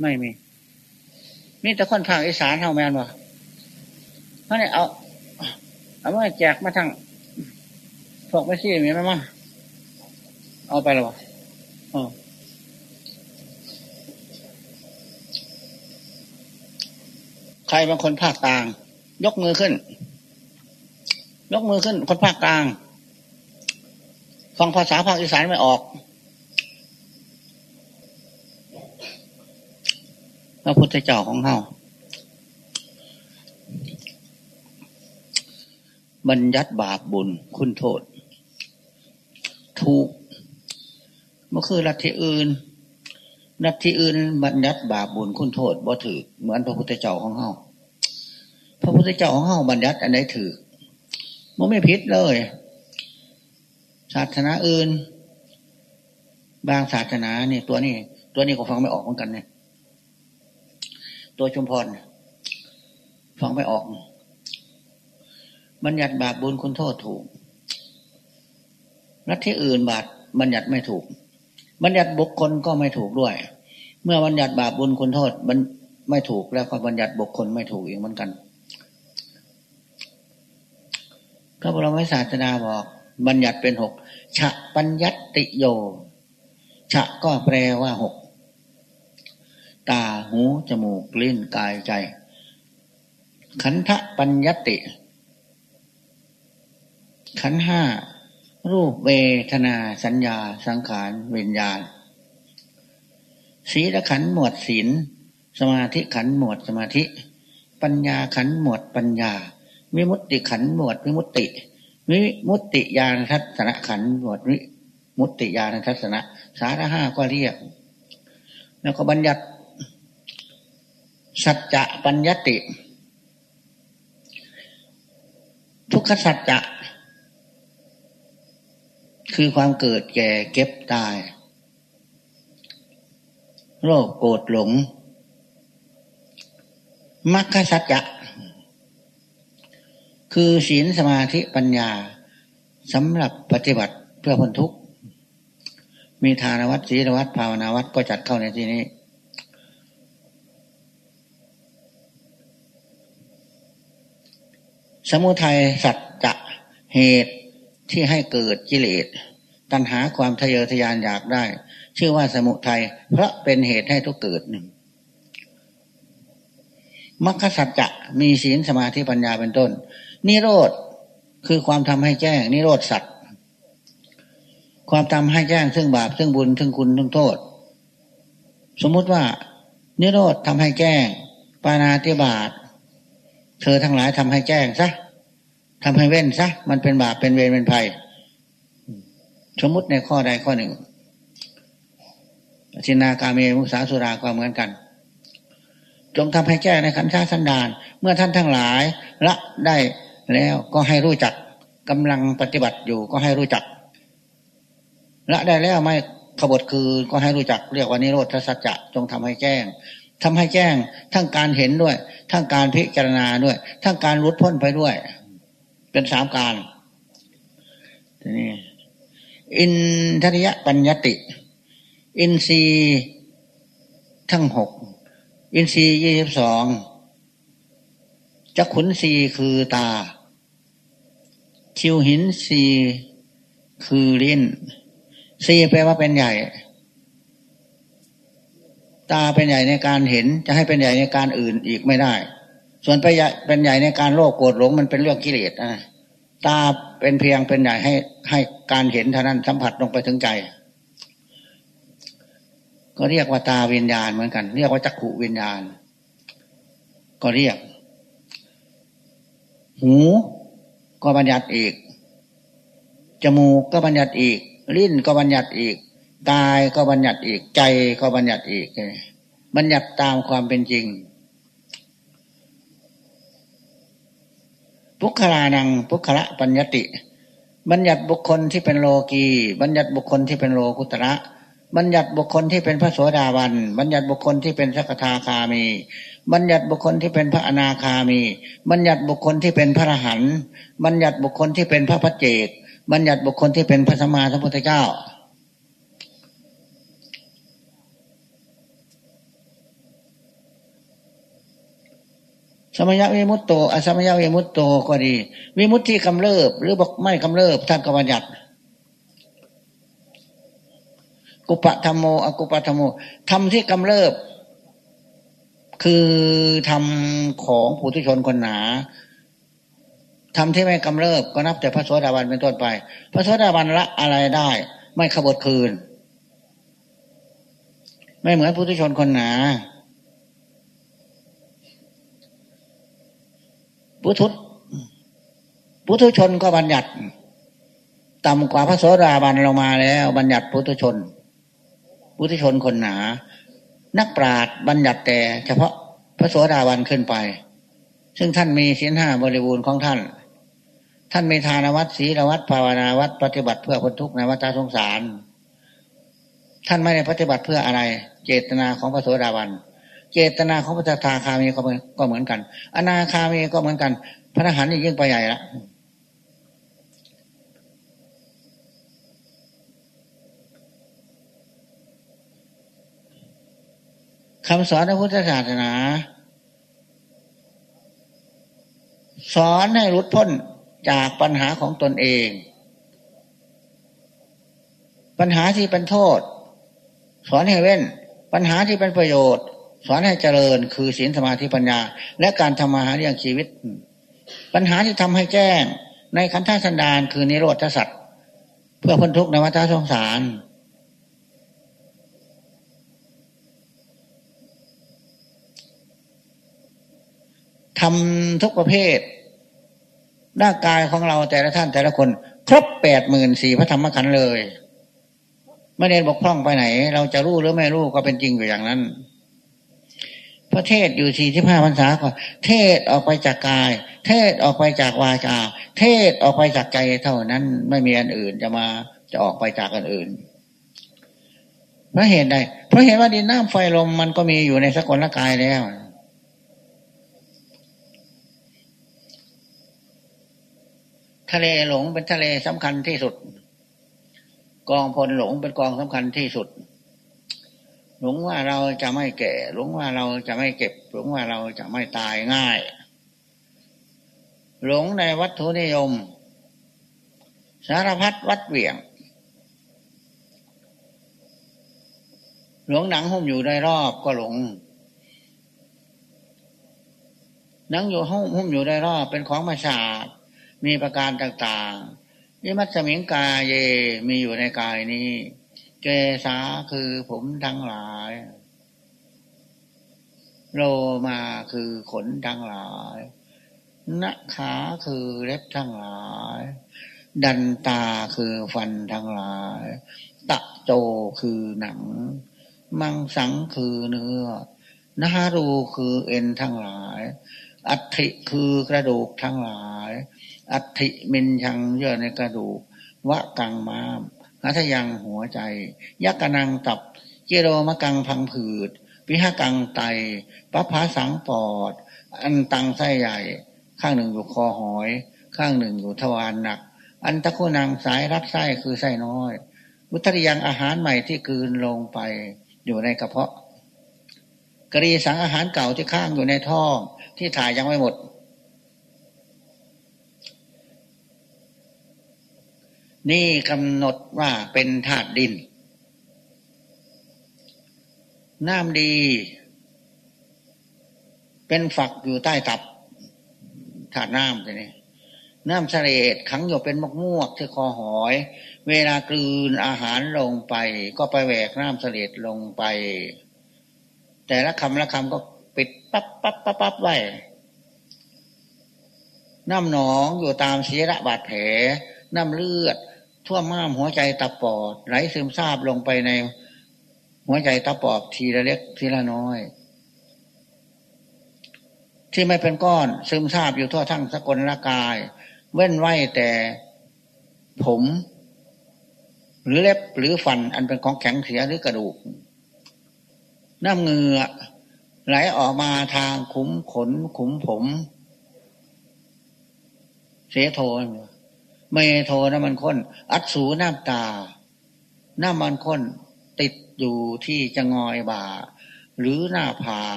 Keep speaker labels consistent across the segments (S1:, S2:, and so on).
S1: ไม่มี มีแต่คนทางอีสานเท่าแมนวะเพราะนี่เอา เอามาแจกมาทางพวกไม่ซี่มีไหมมั้งเอาไปหรออ๋อใครบางคนภาคกลาง ยกมือขึ้น ยกมือขึ้น คนภาคกลาง ฟังภาษาภาคอีสานไม่ออก ระพุทธเจ้าของเฮาบัญญัติบาปบุญคุณโทษ ถูกมันคือลัทธิอื่นลัทธิอื่นบัญญัติบาปบุญคุณโทษบ่ถือเหมือนพระพุทธเจ้าของเฮาพระพุทธเจ้าของเฮาบัญญัติอันไหนถือมันไม่ผิดเลย ศาสนาอื่น บางศาสนาเนี่ยตัวนี้ ตัวนี้ก็ฟังไม่ออกเหมือนกันเนี่ย ตัวชุมพรฟังไม่ออก บัญญัติบาปบุญคุณโทษถูก รัฐที่อื่นบาปบัญญัติไม่ถูก บัญญัติบุคคลก็ไม่ถูกด้วย เมื่อบัญญัติบาปบุญคุณโทษมันไม่ถูกแล้วก็บัญญัติบุคคลไม่ถูกอีกเหมือนกันพระบรมศาสดาบอก บัญญัติเป็นหกฉะปัญญัติโยฉะก็แปลว่าหก ตาหูจมูกลิ้นกายใจ ขันธปัญญติ ขันห้ารูปเวทนาสัญญาสังขารวิญญาณศีลขันหมวดศีลสมาธิขันหมวดสมาธิ ปัญญาขันหมวดปัญญาวิมุตติขันหมวดวิมุตติวิมุตติญาณทัศนขันหมวดวิมุตติญาณทัศนะสาระห้าก็เรียก แล้วก็บัญญัติ สัจจะปัญญติ ทุกขสัจจะ คือความเกิดแก่เก็บตาย โรคโกรธหลงมรรคสัจจะ คือศีลสมาธิปัญญาสำหรับปฏิบัติเพื่อพ้นทุกข์ มีทานวัดศีลวัดภาวนาวัดก็จัดเข้าในที่นี้ สมุทัยสัจจะเหตุที่ให้เกิดกิเลสตัณหาความทะเยอทะยานอยากได้ ชื่อว่าสมุทัยเพราะเป็นเหตุให้ทุกเกิดหนึ่งมรรคสัจจะมีศีลสมาธิปัญญาเป็นต้น นิโรธคือความทำให้แจ้ง นิโรธสัตว์ความทำให้แจ้งซึ่งบาปซึ่งบุญซึ่งคุณซึ่งโทษ สมมุติว่า นิโรธทำให้แจ้ง ปานาติบาต เธอทั้งหลายทำให้แจ้งซะทำให้เว้นซะมันเป็นบาปเป็นเวรเป็นภัย สมมติในข้อใดข้อหนึ่งชินากาเมมุสาสุราก็เหมือนกัน จงทำให้แจ้งในขันธ์สันดาน เมื่อท่านทั้งหลายละได้แล้วก็ให้รู้จักกำลังปฏิบัติอยู่ก็ให้รู้จัก ละได้แล้วไม่ขบฏคือก็ให้รู้จักเรียกว่านิโรธสัจจะจงทำให้แจ้ง ทำให้แจ้งทั้งการเห็นด้วย ทั้งการพิจารณาด้วย ทั้งการรุดพ้นไปด้วย เป็นสามการทีนี้อินทริยปัญญติ อินทรีย์ทั้งหกอินทรีย์ยี่สิบสองจักขุนสีคือตา คิวหินสีคือลิ้นสีแปลว่าเป็นใหญ่ ตาเป็นใหญ่ในการเห็นจะให้เป็นใหญ่ในการอื่นอีกไม่ได้ ส่วนไปเป็นใหญ่ในการโลภโกรธหลงมันเป็นเรื่องกิเลสนะตาเป็นเพียงเป็นใหญ่ให้ให้การเห็นเท่านั้นสัมผัสลงไปถึงใจ ก็เรียกว่าตาวิญญาณเหมือนกัน เรียกว่าจักขุวิญญาณ ก็เรียก หูก็บัญญัติอีกจมูกก็บัญญัติอีกลิ้นก็บัญญัติอีก กายก็บัญญัติอีกใจก็บัญญัติอีกบัญญัติตามความเป็นจริงพุคลานังพุคละปัญญติ บัญญัติบุคคลที่เป็นโลกีบัญญัติบุคคลที่เป็นโลกุตระบัญญัติบุคคลที่เป็นพระโสดาบัน บัญญัติบุคคลที่เป็นสักทาคามี บัญญัติบุคคลที่เป็นพระอนาคามี บัญญัติบุคคลที่เป็นพระอรหันต์ บัญญัติบุคคลที่เป็นพระพัจเจก บัญญัติบุคคลที่เป็นพระสัมมาสัมพุทธเจ้า สมยวิมุตโตอสมยวิมุตโตก็ดี วิมุตที่กำเริบ หรือบอกไม่กำเริบท่านก็บัญญัติ กุปะธรรมโมอกุปะธรรมโมธรรมที่กำเริบ คือธรรมของผู้ทุชนคนหนาธรรมที่ไม่กำเริบก็นับแต่พระโสดาบันเป็นต้นไป พระโสดาบันละอะไรได้ ไม่ขบฏคืน ไม่เหมือนผู้ทุชนคนหนา ปุถุปุถุชนก็บัญญัติ ต่ำกว่าพระโสดาบันลงมาแล้ว บัญญัติปุถุชน ปุถุชนคนหนา นักปราดบัญญัติแต่ เฉพาะพระโสดาบันขึ้นไป ซึ่งท่านมีศีลห้าบริบูรณ์ของท่าน ท่านมีทานวัดศีลวัดภาวนาวัดปฏิบัติเพื่อคนทุกข์ในวัฏสงสาร ท่านไม่ได้ปฏิบัติเพื่ออะไร เจตนาของพระโสดาบัน เจตนาของพระทาคามีก็ก็เหมือนกัน อนาคามีก็เหมือนกัน พระทหารนี่ยิ่งไปใหญ่ละคำสอนในพุทธศาสนา สอนให้รุดพ้นจากปัญหาของตนเอง ปัญหาที่เป็นโทษ สอนให้เว้น ปัญหาที่เป็นประโยชน์ สอนให้เจริญคือศีลสมาธิปัญญา และการทำมาหาเลี้ยงชีวิต ปัญหาที่ทำให้แจ้ง ในขันธสันดานคือนิโรธสัตว์เพื่อพ้นทุกข์ในวัฏสงสารทำทุกประเภทร่างกายของเราแต่ละท่านแต่ละคน ครบแปดหมื่นสี่พระธรรมขันธ์เลย ไม่เน้นบกพร่องไปไหน เราจะรู้หรือไม่รู้ก็เป็นจริงอยู่อย่างนั้น พระเทศอยู่สี่ที่ห้าพรรษาก็เทศออกไปจากกาย เทศออกไปจากวาจา เทศออกไปจากใจเท่านั้นไม่มีอันอื่นจะมาจะออกไปจากอันอื่นเพราะเหตุใดเพราะเห็นว่าดินน้ำไฟลมมันก็มีอยู่ในสกลกายแล้ว ทะเลหลงเป็นทะเลสำคัญที่สุด กองพลหลงเป็นกองสำคัญที่สุด หลงว่าเราจะไม่แก่ หลงว่าเราจะไม่เก็บ หลงว่าเราจะไม่ตายง่าย หลงในวัตถุนิยม สารพัดวัดเหวี่ยง หลงหนังหุ้มอยู่ในรอบก็หลงหนังอยู่หุ้มหุ้มอยู่ในรอบเป็นของมาสาดมีประการต่างๆนิมัตสมิงกาเยมีอยู่ในกายนี้ เกษาคือผมทั้งหลาย โลมาคือขนทั้งหลายนัขาคือเล็บทั้งหลาย ดันตาคือฟันทั้งหลาย ตะโจคือหนัง มังสังคือเนื้อนารูคือเอ็นทั้งหลาย อัฐิคือกระดูกทั้งหลาย อัฐิมินชังเยื่อในกระดูกวะกังมาม นัทยังหัวใจ ยักกนังตับ เจโรมะกังพังผืดวิหกังไตปัพาสังปอด อันตังไส้ใหญ่ ข้างหนึ่งอยู่คอหอย ข้างหนึ่งอยู่ทวารหนัก อันตะคุนังสายรับไส้คือไส้น้อยวุตริยังอาหารใหม่ที่กืนลงไปอยู่ในกระเพาะ กรีสังอาหารเก่าที่ข้างอยู่ในท้องที่ถ่ายยังไม่หมด นี่กำหนดว่าเป็นธาตุดิน น้ำดี เป็นฝักอยู่ใต้ตับธาตุน้ำนี่น้ำเสลดขังอยู่เป็นมกมวกที่คอหอย เวลากลืนอาหารลงไป ก็ไปแหวกน้ำเสลดลงไป แต่ละคำละคำก็ปิดปั๊บปั๊บปั๊บปั๊บไว้น้ำหนองอยู่ตามศีระบาดแผล น้ำเลือดท่วม้ามหัวใจตับปอด ไหลซึมซาบลงไปในหัวใจตับปอดทีละเล็กทีละน้อย ที่ไม่เป็นก้อน ซึมซาบอยู่ทั่วทั้งสกลละกาย เว้นไว้แต่ผม หรือเล็บหรือฟันอันเป็นของแข็งเสียหรือกระดูก น้ำเงือไหลออกมาทางขุมขนขุมผม เสียโทน เมโทน้ำมันข้น อัดสูน้ำตา น้ำมันข้น ติดอยู่ที่จะงอยบ่า หรือหน้าผา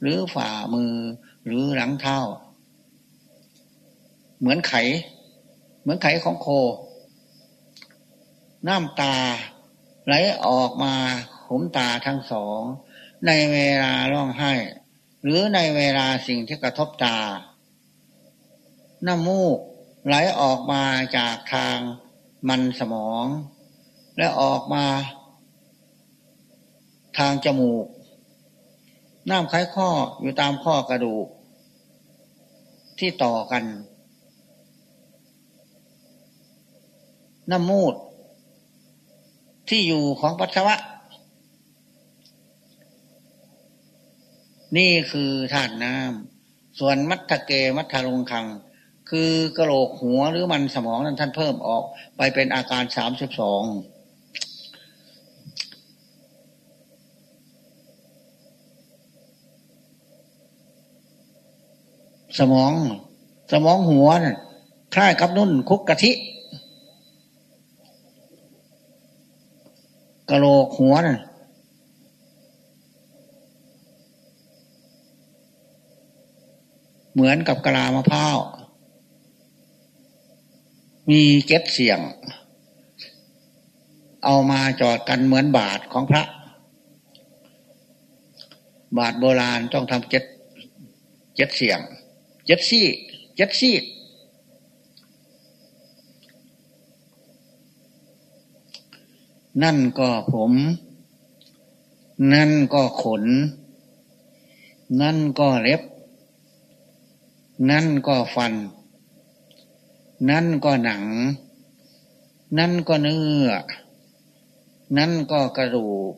S1: หรือฝ่ามือ หรือหลังเท้า เหมือนไข เหมือนไขของโค น้ำตา ไหลออกมาขมตาทั้งสอง ในเวลาร้องไห้ หรือในเวลาสิ่งที่กระทบตา น้ำมูก ไหลออกมาจากทางมันสมอง และออกมา ทางจมูก น้ำไข้ข้ออยู่ตามข้อกระดูก ที่ต่อกัน น้ำมูด ที่อยู่ของปัสสาวะ นี่คือธาตุน้ำส่วนมัทธเกมัทธลงคัง คือกระโหลกหัวหรือมันสมองนั้นท่านเพิ่มออกไปเป็นอาการสามสิบสองสมอง สมองหัวน่ะคล้ายกับนุ่นคุกกะทิกระโหลกหัวน่ะเหมือนกับกะลามะพร้าว มีเก็บเสียง เอามาจอดกันเหมือนบาทของพระ บาทโบราณต้องทำเจ็ดเจ็ดเสียง เจ็ดซี่ เจ็ดซี่นั่นก็ผม นั่นก็ขน นั่นก็เล็บ นั่นก็ฟัน นั่นก็หนัง นั่นก็เนื้อ นั่นก็กระดูก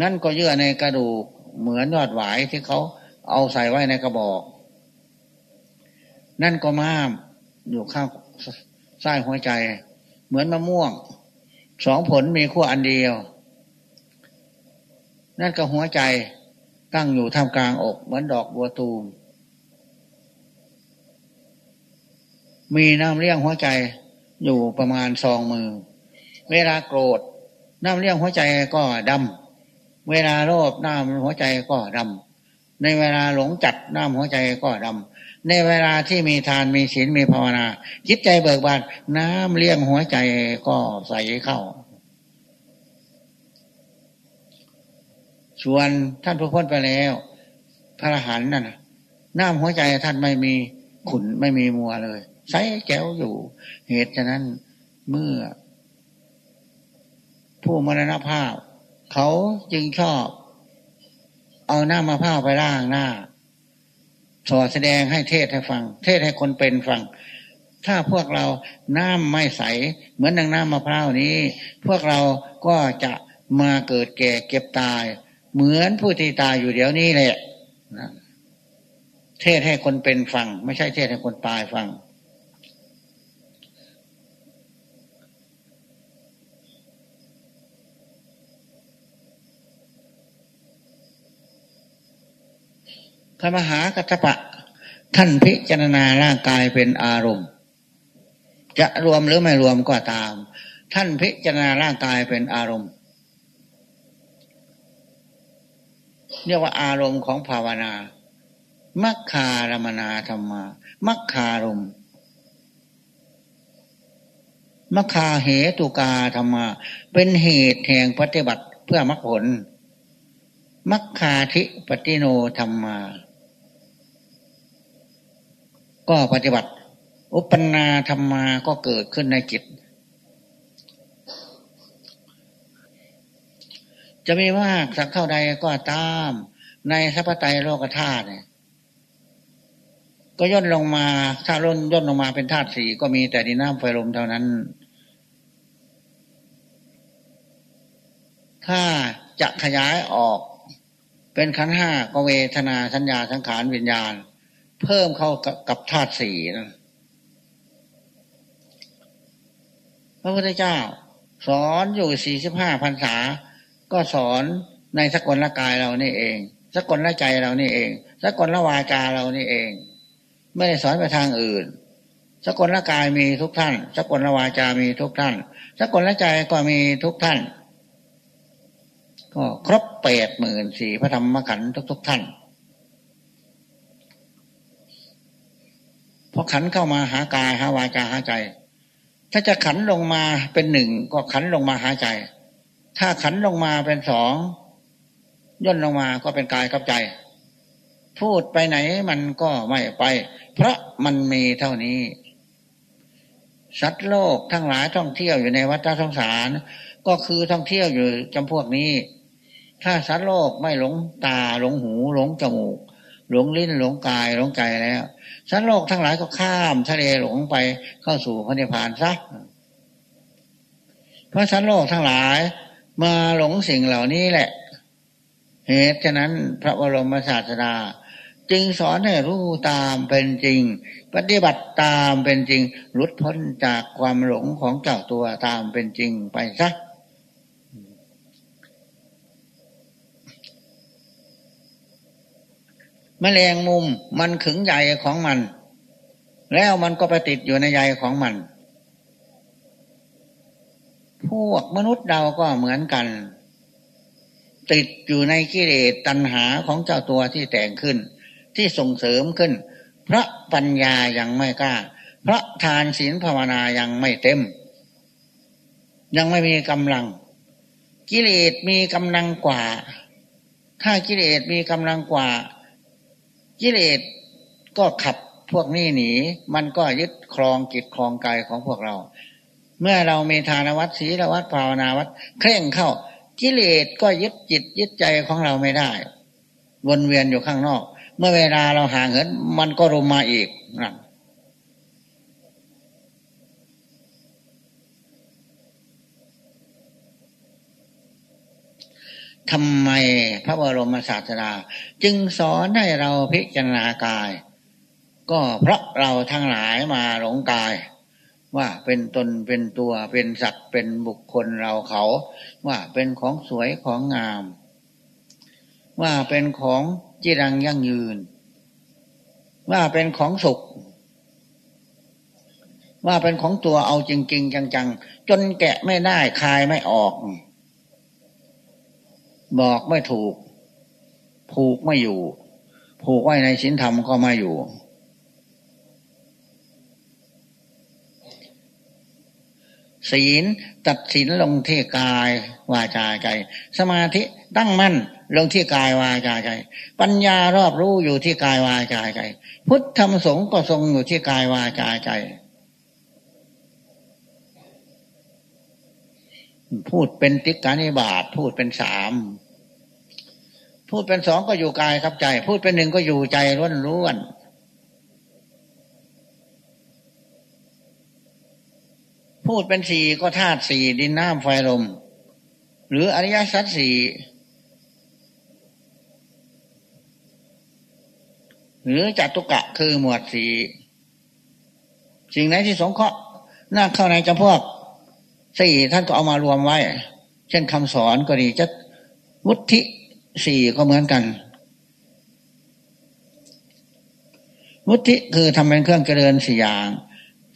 S1: นั่นก็เยื่อในกระดูก เหมือนยอดหวายที่เขาเอาใส่ไว้ในกระบอก นั่นก็ม้าม อยู่ข้างไส้หัวใจ เหมือนมะม่วง สองผลมีขั้วอันเดียว นั่นก็หัวใจตั้งอยู่ท่ามกลางอก เหมือนดอกบัวตูม มีน้ำเลี้ยงหัวใจอยู่ประมาณซองมือ เวลาโกรธ น้ำเลี้ยงหัวใจก็ดำเวลาโลภน้ำหัวใจก็ดำในเวลาหลงจัดน้ำหัวใจก็ดำในเวลาที่มีทานมีศีลมีภาวนา จิตใจเบิกบานน้ำเลี้ยงหัวใจก็ใส่เข้า ส่วนท่านผู้พ้นไปแล้ว พระหันนั่นน้ำหัวใจท่านไม่มีขุนไม่มีมัวเลย ใช้แก้วอยู่ เหตุฉะนั้นเมื่อ ผู้มรณภาพ เขาจึงชอบ เอาหน้ามาผ้าไปล่างหน้าสอดแสดงให้เทศให้ฟัง เทศให้คนเป็นฟัง ถ้าพวกเราน้ำไม่ใส เหมือนดังน้ำมะพร้าวนี้ พวกเราก็จะมาเกิดแก่เก็บตาย เหมือนผู้ที่ตายอยู่เดี๋ยวนี้แหละเทศให้คนเป็นฟัง ไม่ใช่เทศให้คนตายฟัง พระมหากัตปะ ท่านพิจารณาร่างกายเป็นอารมณ์ จะรวมหรือไม่รวมก็ตาม ท่านพิจารณาร่างกายเป็นอารมณ์เรียกว่าอารมณ์ของภาวนามัคคารมนาธรรมา มัคคารมมัคคาเหตุกาธรรมา เป็นเหตุแห่งปฏิบัติเพื่อมรรคผล มัคคาธิปฏิโนธรรมา ก็ปฏิบัติ อุปนาธรรมาก็เกิดขึ้นในจิต จะมีมากสักเท่าใดก็ตามในสัพไตโลกธาตุเนี่ยก็ย่นลงมา ถ้าล่นย่นลงมาเป็นธาตุสี่ก็มีแต่ดินน้ำไฟลมเท่านั้น ถ้าจะขยายออกเป็นขันห้าก็เวทนาสัญญาสังขารวิญญาณ เพิ่มเข้ากับธาตุสี่นะพระพุทธเจ้า สอนอยู่สี่สิบห้าพรรษา ก็สอนในสกลละกายเรานี่เอง สกลละใจเรานี่เอง สกลละวาจาเรานี่เอง ไม่ได้สอนไปทางอื่น สกลละกายมีทุกท่าน สกลละวาจามีทุกท่าน สกลละใจก็มีทุกท่าน ก็ครบแปดหมื่นสี่พระธรรมขันธ์ทุก ๆ ท่าน พอขันเข้ามาหากายหาวาจาหาใจ ถ้าจะขันลงมาเป็นหนึ่งก็ขันลงมาหาใจ ถ้าขันลงมาเป็นสองย่นลงมาก็เป็นกายกับใจ พูดไปไหนมันก็ไม่ไป เพราะมันมีเท่านี้ สัตว์โลกทั้งหลายท่องเที่ยวอยู่ในวัฏสงสาร ก็คือท่องเที่ยวอยู่จำพวกนี้ ถ้าสัตว์โลกไม่หลงตาหลงหูหลงจมูก หลงลิ้นหลงกายหลงใจแล้ว สัตว์โลกทั้งหลายก็ข้ามทะเลหลงไปเข้าสู่พระนิพพานซะเพราะสัตว์โลกทั้งหลายมาหลงสิ่งเหล่านี้แหละ เหตุฉะนั้นพระบรมศาสดาจึงสอนให้รู้ตามเป็นจริง ปฏิบัติตามเป็นจริงหลุดพ้นจากความหลงของเจ้าตัวตามเป็นจริงไปซะ แมลงมุมมันขึงใหญ่ของมัน แล้วมันก็ไปติดอยู่ในใยของมัน พวกมนุษย์เราก็เหมือนกัน ติดอยู่ในกิเลสตัณหาของเจ้าตัวที่แต่งขึ้น ที่ส่งเสริมขึ้นเพราะปัญญายังไม่กล้าเพราะทานศีลภาวนายังไม่เต็ม ยังไม่มีกำลัง กิเลสมีกำลังกว่า ถ้ากิเลสมีกำลังกว่า กิเลสก็ขับพวกนี้หนี มันก็ยึดครองจิตครองกายของพวกเรา เมื่อเรามีทานวัดศีลวัดภาวนาวัดเคร่งเข้า กิเลสก็ยึดจิตยึดใจของเราไม่ได้ วนเวียนอยู่ข้างนอก เมื่อเวลาเราห่างเหินมันก็รุมมาอีกนะ ทำไมพระบรมศาสดา จึงสอนให้เราพิจารณากาย ก็เพราะเราทั้งหลายมาหลงกาย ว่าเป็นตนเป็นตัวเป็นสัตว์เป็นบุคคลเราเขา ว่าเป็นของสวยของงาม ว่าเป็นของจีรังยั่งยืน ว่าเป็นของสุข ว่าเป็นของตัวเอาจริง ๆ จัง ๆ จนแกะไม่ได้คายไม่ออก บอกไม่ถูก ผูกไม่อยู่ ผูกไว้ในชิ้นธรรมก็ไม่อยู่ ศีลตัดสินลงที่กายวาจาใจ สมาธิตั้งมั่นลงที่กายวาจาใจ ปัญญารอบรู้อยู่ที่กายวาจาใจ พุทธธรรมสงฆ์ก็ทรงอยู่ที่กายวาจาใจ พูดเป็นติกานิบาตพูดเป็นสามพูดเป็นสองก็อยู่กายครับใจ พูดเป็นหนึ่งก็อยู่ใจล้วนล้วนพูดเป็นสี่ก็ธาตุสี่ดินน้ำไฟลม หรืออริยสัจสี่หรือจัตุกะคือหมวดสี่สิ่งไหนที่สงเคราะห์น่าเข้าในจำพวก สี่ท่านก็เอามารวมไว้ เช่นคำสอนก็ดีจะวุฒิสี่ก็เหมือนกัน วุฒิคือทำเป็นเครื่องเจริญสี่อย่าง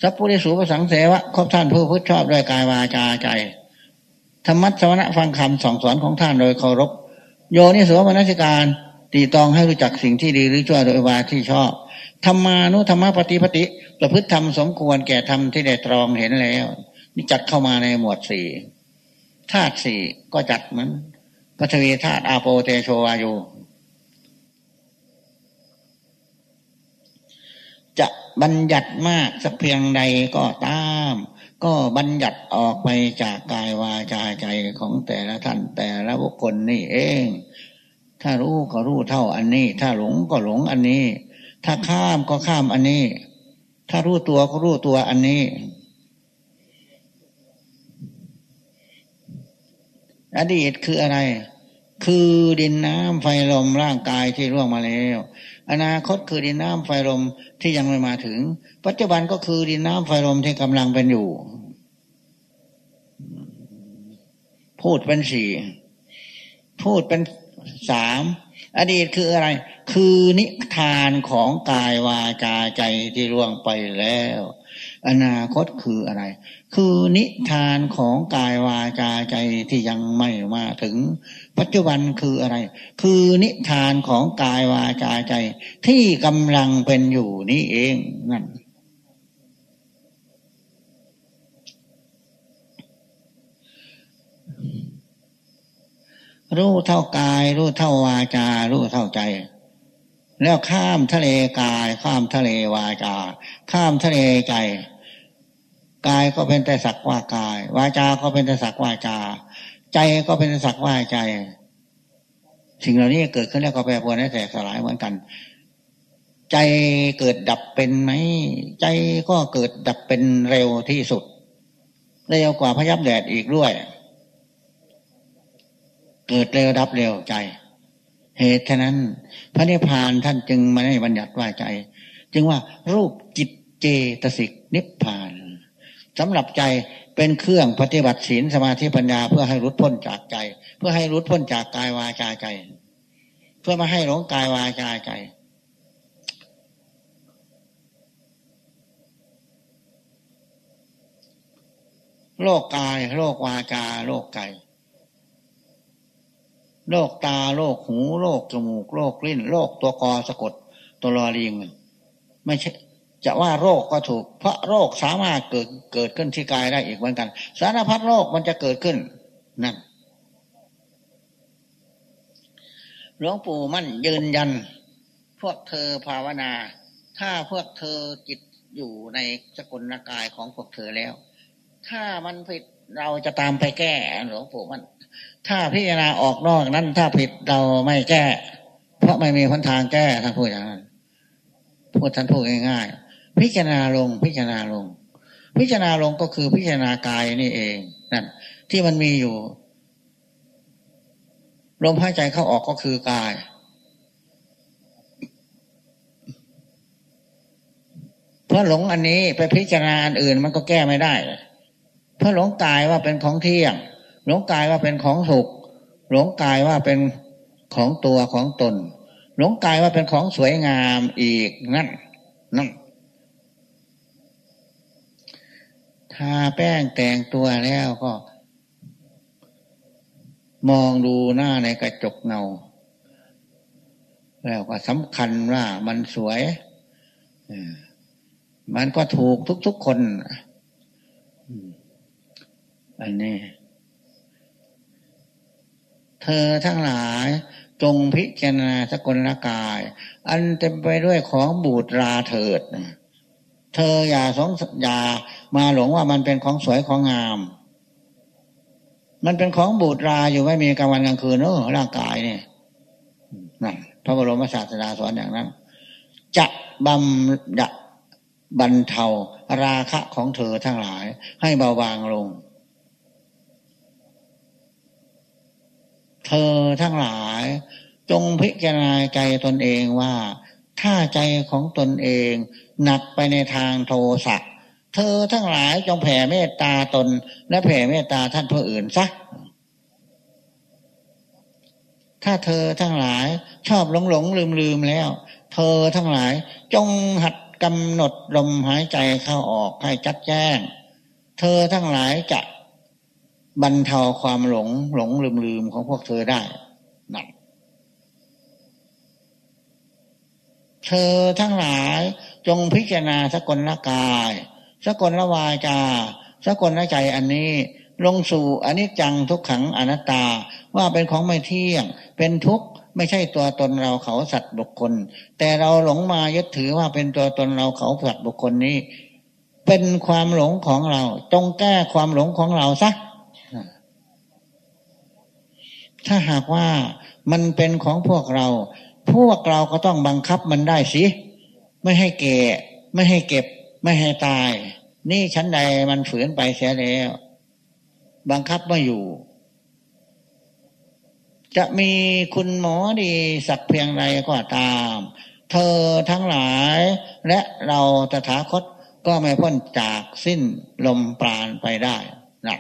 S1: สัพพุริสูปสังเสวะครบท่านผู้พุทธชอบด้วยกายวาจาใจธรรมัสวนะฟังคำสองสอนของท่านโดยเคารพ โยนิสวมนสิการตีตองให้รู้จักสิ่งที่ดีหรือชั่วโดยวาที่ชอบธรรมานุธรรมปฏิปติประพฤติธรรมสมควรแก่ธรรมที่ได้ตรองเห็นแล้ว นี่จัดเข้ามาในหมวดสี่ธาตุสี่ก็จัดเหมือนพัทวีธาตุอาโปเตโชวายุจะบัญญัติมากสักเพียงใดก็ตาม ก็บัญญัติออกไปจากกายวาจาใจของแต่ละท่านแต่ละบุคคลนี่เอง ถ้ารู้ก็รู้เท่าอันนี้ ถ้าหลงก็หลงอันนี้ ถ้าข้ามก็ข้ามอันนี้ ถ้ารู้ตัวก็รู้ตัวอันนี้ อดีตคืออะไร คือดินน้ำไฟลมร่างกายที่ร่วงมาแล้ว อนาคตคือดินน้ำไฟลมที่ยังไม่มาถึง ปัจจุบันก็คือดินน้ำไฟลมที่กำลังเป็นอยู่ พูดเป็นสี่พูดเป็นสามอดีตคืออะไร คือนิทานของกายวาจาใจที่ล่วงไปแล้ว อนาคตคืออะไร คือนิทานของกายวาจาใจที่ยังไม่มาถึง ปัจจุบันคืออะไร คือนิทานของกายวาจาใจ ที่กำลังเป็นอยู่นี้เองนั่นรู้เท่ากาย รู้เท่าวาจา รู้เท่าใจ แล้วข้ามทะเลกาย ข้ามทะเลวาจา ข้ามทะเลใจ กายก็เป็นแต่สักว่ากาย วาจา ก็เป็นแต่สักว่าจา ใจก็เป็นสักว่าใจ สิ่งเหล่านี้เกิดขึ้นแล้วก็แปรปรวนแตกสลายเหมือนกัน ใจเกิดดับเป็นไหม ใจก็เกิดดับเป็นเร็วที่สุด เร็วกว่าพยับแดดอีกด้วย เกิดเร็วดับเร็วใจ เหตุฉะนั้น พระนิพพานท่านจึงไมาให้บัญญัติว่าใจ จึงว่ารูปจิตเจตสิกนิพพาน สำหรับใจเป็นเครื่องปฏิบัติศีลสมาธิปัญญา เพื่อให้รุดพ้นจากใจ เพื่อให้รุดพ้นจากกายวาจาใจ เพื่อมาให้หลงกายวาจาใจ โลกกายโลกวาจาโลกใจโรคตาโรคหูโรคจมูกโรคลิ้นโรคตัวกอสะกด ตัวรอลิงไม่ใช่ จะว่าโรคก็ถูก เพราะโรคสามารถเกิดเกิดขึ้นที่กายได้อีกเหมือนกัน สารพัดโรคมันจะเกิดขึ้นนั่นหลวงปู่มั่นยืนยัน พวกเธอภาวนา ถ้าพวกเธอจิตอยู่ในสกุลกายของพวกเธอแล้ว ถ้ามันผิดเราจะตามไปแก้หลวงปู่มั่นถ้าพิจารณาออกนอกนั้นถ้าผิดเราไม่แก้ เพราะไม่มีคนทางแก้ท่านพูดอย่างนั้นพูดท่านพูดง่ายๆ พิจารณาลงพิจารณาลง พิจารณาลงก็คือพิจารณากายนี่เองนั่นที่มันมีอยู่ลมหายใจเข้าออกก็คือกาย เพราะหลงอันนี้ไปพิจารณาอันอื่นมันก็แก้ไม่ได้ เพราะหลงกายว่าเป็นของเที่ยง หลงกายว่าเป็นของสุข หลงกายว่าเป็นของตัวของตน หลงกายว่าเป็นของสวยงามอีกนั่นนั่น ทาแป้งแต่งตัวแล้วก็ มองดูหน้าในกระจกเงา แล้วก็สำคัญว่ามันสวย มันก็ถูกทุกๆคน อันนี้ เธอทั้งหลายจงพิจารณาสกลกาย อันเต็มไปด้วยของบูดราเถิด เธออย่าสงอย่า มาหลงว่ามันเป็นของสวยของงาม มันเป็นของบูดราอยู่ไม่มีกลางวันกลางคืนเนอร่างกายเนี่ยนั่นพระบรมศาสดาสอนอย่างนั้น จะบำดะบรรเทาราคะของเธอทั้งหลาย ให้เบาบางลง เธอทั้งหลาย จงพิจารณาใจตนเองว่า ถ้าใจของตนเอง หนักไปในทางโทสะ เธอทั้งหลายจงแผ่เมตตาตน และแผ่เมตตาท่านผู้อื่นซะถ้าเธอทั้งหลายชอบหลงหลงลืมลืมแล้ว เธอทั้งหลายจงหัดกำหนดลมหายใจเข้าออกให้จัดแจ้ง เธอทั้งหลายจะบรรเทาความหลงหลงลืมลืมของพวกเธอได้นั่นเธอทั้งหลายจงพิจารณาสกลกาย สกลละวาจาสกลละใจอันนี้ ลงสู่อนิจจังทุกขังอนัตตา ว่าเป็นของไม่เที่ยง เป็นทุกข์ไม่ใช่ตัวตนเราเขาสัตว์บุคคล แต่เราหลงมายึดถือว่าเป็นตัวตนเราเขาสัตว์บุคคลนี้ เป็นความหลงของเราจงแก้ความหลงของเราซะถ้าหากว่ามันเป็นของพวกเรา พวกเราก็ต้องบังคับมันได้สิ ไม่ให้เก่ ไม่ให้เก็บ ไม่ให้ตาย นี่ชั้นใดมันฝืนไปเสียแล้ว บังคับไม่อยู่ จะมีคุณหมอดีสักเพียงไรก็ตาม เธอทั้งหลายและเราตถาคตก็ไม่พ้นจากสิ้นลมปราณไปได้นะ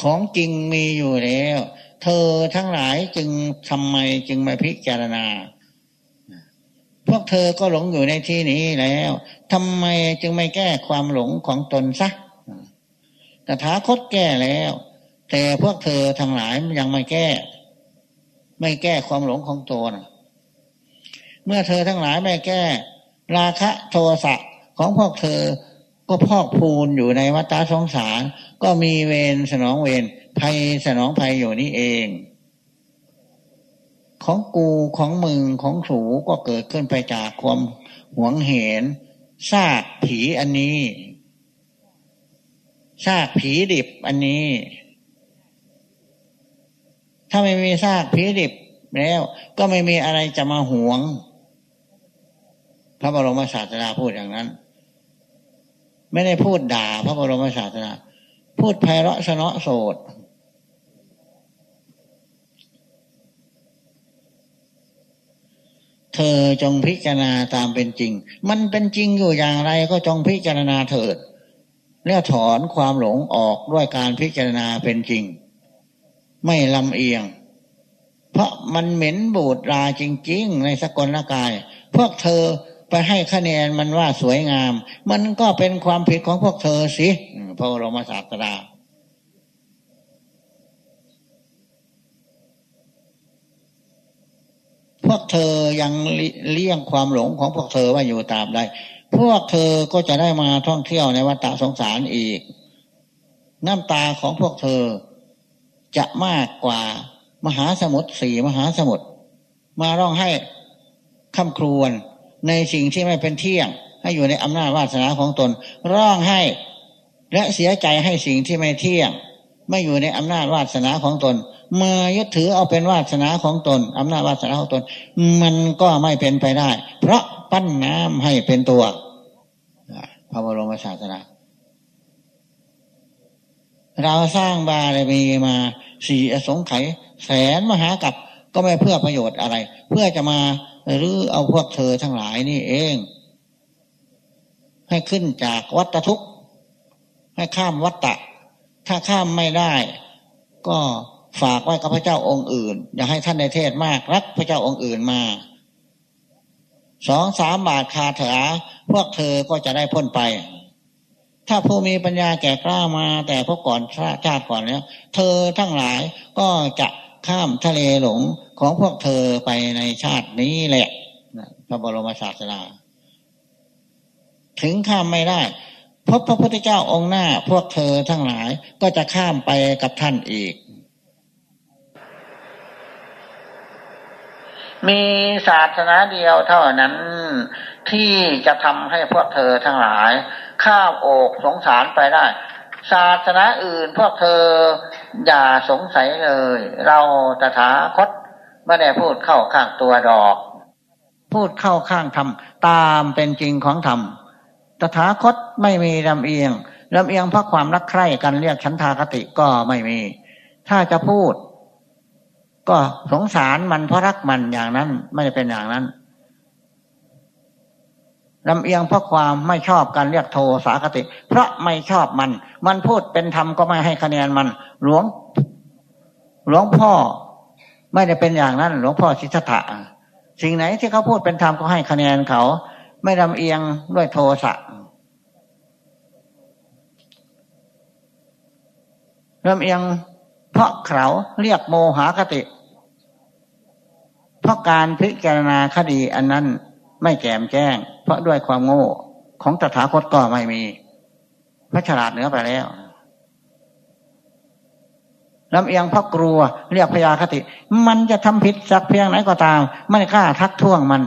S1: ของจริงมีอยู่แล้ว เธอทั้งหลายจึงทำไมจึงไมาพิจารณา พวกเธอก็หลงอยู่ในที่นี้แล้วทำไมจึงไม่แก้ความหลงของตนซะตถาคตแก้แล้ว แต่พวกเธอทั้งหลายยังไม่แก้ ไม่แก้ความหลงของตนเมื่อเธอทั้งหลายไม่แก้ ราคะโทสะของพวกเธอก็พอกพูนอยู่ในวัฏสงสาร ก็มีเวรสนองเวรภัยสนองภัยอยู่นี่เอง ของกูของมึงของสูก็เกิดขึ้นไปจากความหวงเห็นซากผีอันนี้ซากผีดิบอันนี้ ถ้าไม่มีซากผีดิบแล้ว ก็ไม่มีอะไรจะมาหวง พระบรมศาสดาพูดอย่างนั้น ไม่ได้พูดด่า พระบรมศาสดาพูดไพเราะสนอโสด เธอจงพิจารณาตามเป็นจริง มันเป็นจริงอยู่อย่างไรก็จงพิจารณาเถิดแล้วถอนความหลงออกด้วยการพิจารณาเป็นจริง ไม่ลำเอียง เพราะมันเหม็นบูดราจริง ๆ ในสกลกาย พวกเธอไปให้คะแนนมันว่าสวยงาม มันก็เป็นความผิดของพวกเธอสิพระบรมศาสดา วกเธอยังเลี่ยงความหลงของพวกเธอว่าอยู่ตามใดพวกเธอก็จะได้มาท่องเที่ยวในวัฏสงสารอีก น้ำตาของพวกเธอจะมากกว่ามหาสมุทรสี่มหาสมุทรมาร้องให้คำครวญในสิ่งที่ไม่เป็นเที่ยง ให้อยู่ในอำนาจวาสนาของตน ร้องให้และเสียใจให้สิ่งที่ไม่เที่ยง ไม่อยู่ในอำนาจวาสนาของตน มายึดถือเอาเป็นวาสนาของตนอำนาจวาสนาของตน มันก็ไม่เป็นไปได้ เพราะปั้นน้ำให้เป็นตัวพระบรมศาสนาเราสร้างบารมีมาสี่อสงไขยแสนมหากับก็ไม่เพื่อประโยชน์อะไร เพื่อจะมาหรือเอาพวกเธอทั้งหลายนี่เอง ให้ขึ้นจากวัตทุกข์ ให้ข้ามวัตตะถ้าข้ามไม่ได้ ก็ ฝากไว้กับพระเจ้าองค์อื่น อย่าให้ท่านในเทศมากรักพระเจ้าองค์อื่นมาสองสามบาทคาถาพวกเธอก็จะได้พ้นไป ถ้าผู้มีปัญญาแก่กล้ามาแต่พวกก่อนชาติก่อนแล้วเธอทั้งหลายก็จะข้ามทะเลหลงของพวกเธอไปในชาตินี้แหละพระบรมศาสดาถึงข้ามไม่ได้พบพระพุทธเจ้าองค์หน้า พวกเธอทั้งหลายก็จะข้ามไปกับท่านอีก มีศาสนาเดียวเท่านั้นที่จะทำให้พวกเธอทั้งหลาย ข้ามโอกสงสารไปได้ ศาสนาอื่นพวกเธออย่าสงสัยเลย เราตถาคตไม่ได้พูดเข้าข้างตัวดอก พูดเข้าข้างธรรมตามเป็นจริงของธรรมตถาคตไม่มีลำเอียงลำเอียงเพราะความรักใคร่กันเรียกฉันทากติก็ไม่มี ถ้าจะพูด ก็สงสารมันเพราะรักมันอย่างนั้น ไม่ได้เป็นอย่างนั้นลำเอียงเพราะความไม่ชอบการเรียกโทสาคติ เพราะไม่ชอบมัน มันพูดเป็นธรรมก็ไม่ให้คะแนนมัน หลวง หลวงพ่อไม่ได้เป็นอย่างนั้น หลวงพ่อชิตถะสิ่งไหนที่เขาพูดเป็นธรรมก็ให้คะแนนเขา ไม่ลำเอียงด้วยโทสะลำเอียง เพราะเขาเรียกโมหคติ เพราะการพิจารณาคดีอันนั้นไม่แจ่มแจ้ง เพราะด้วยความโง่ของตถาคตก็ไม่มี พระฉลาดเหนือไปแล้วลำเอียงเพราะกลัวเรียกพยาคติ มันจะทำผิดสักเพียงไหนก็ตาม ไม่กล้าทักท้วงมัน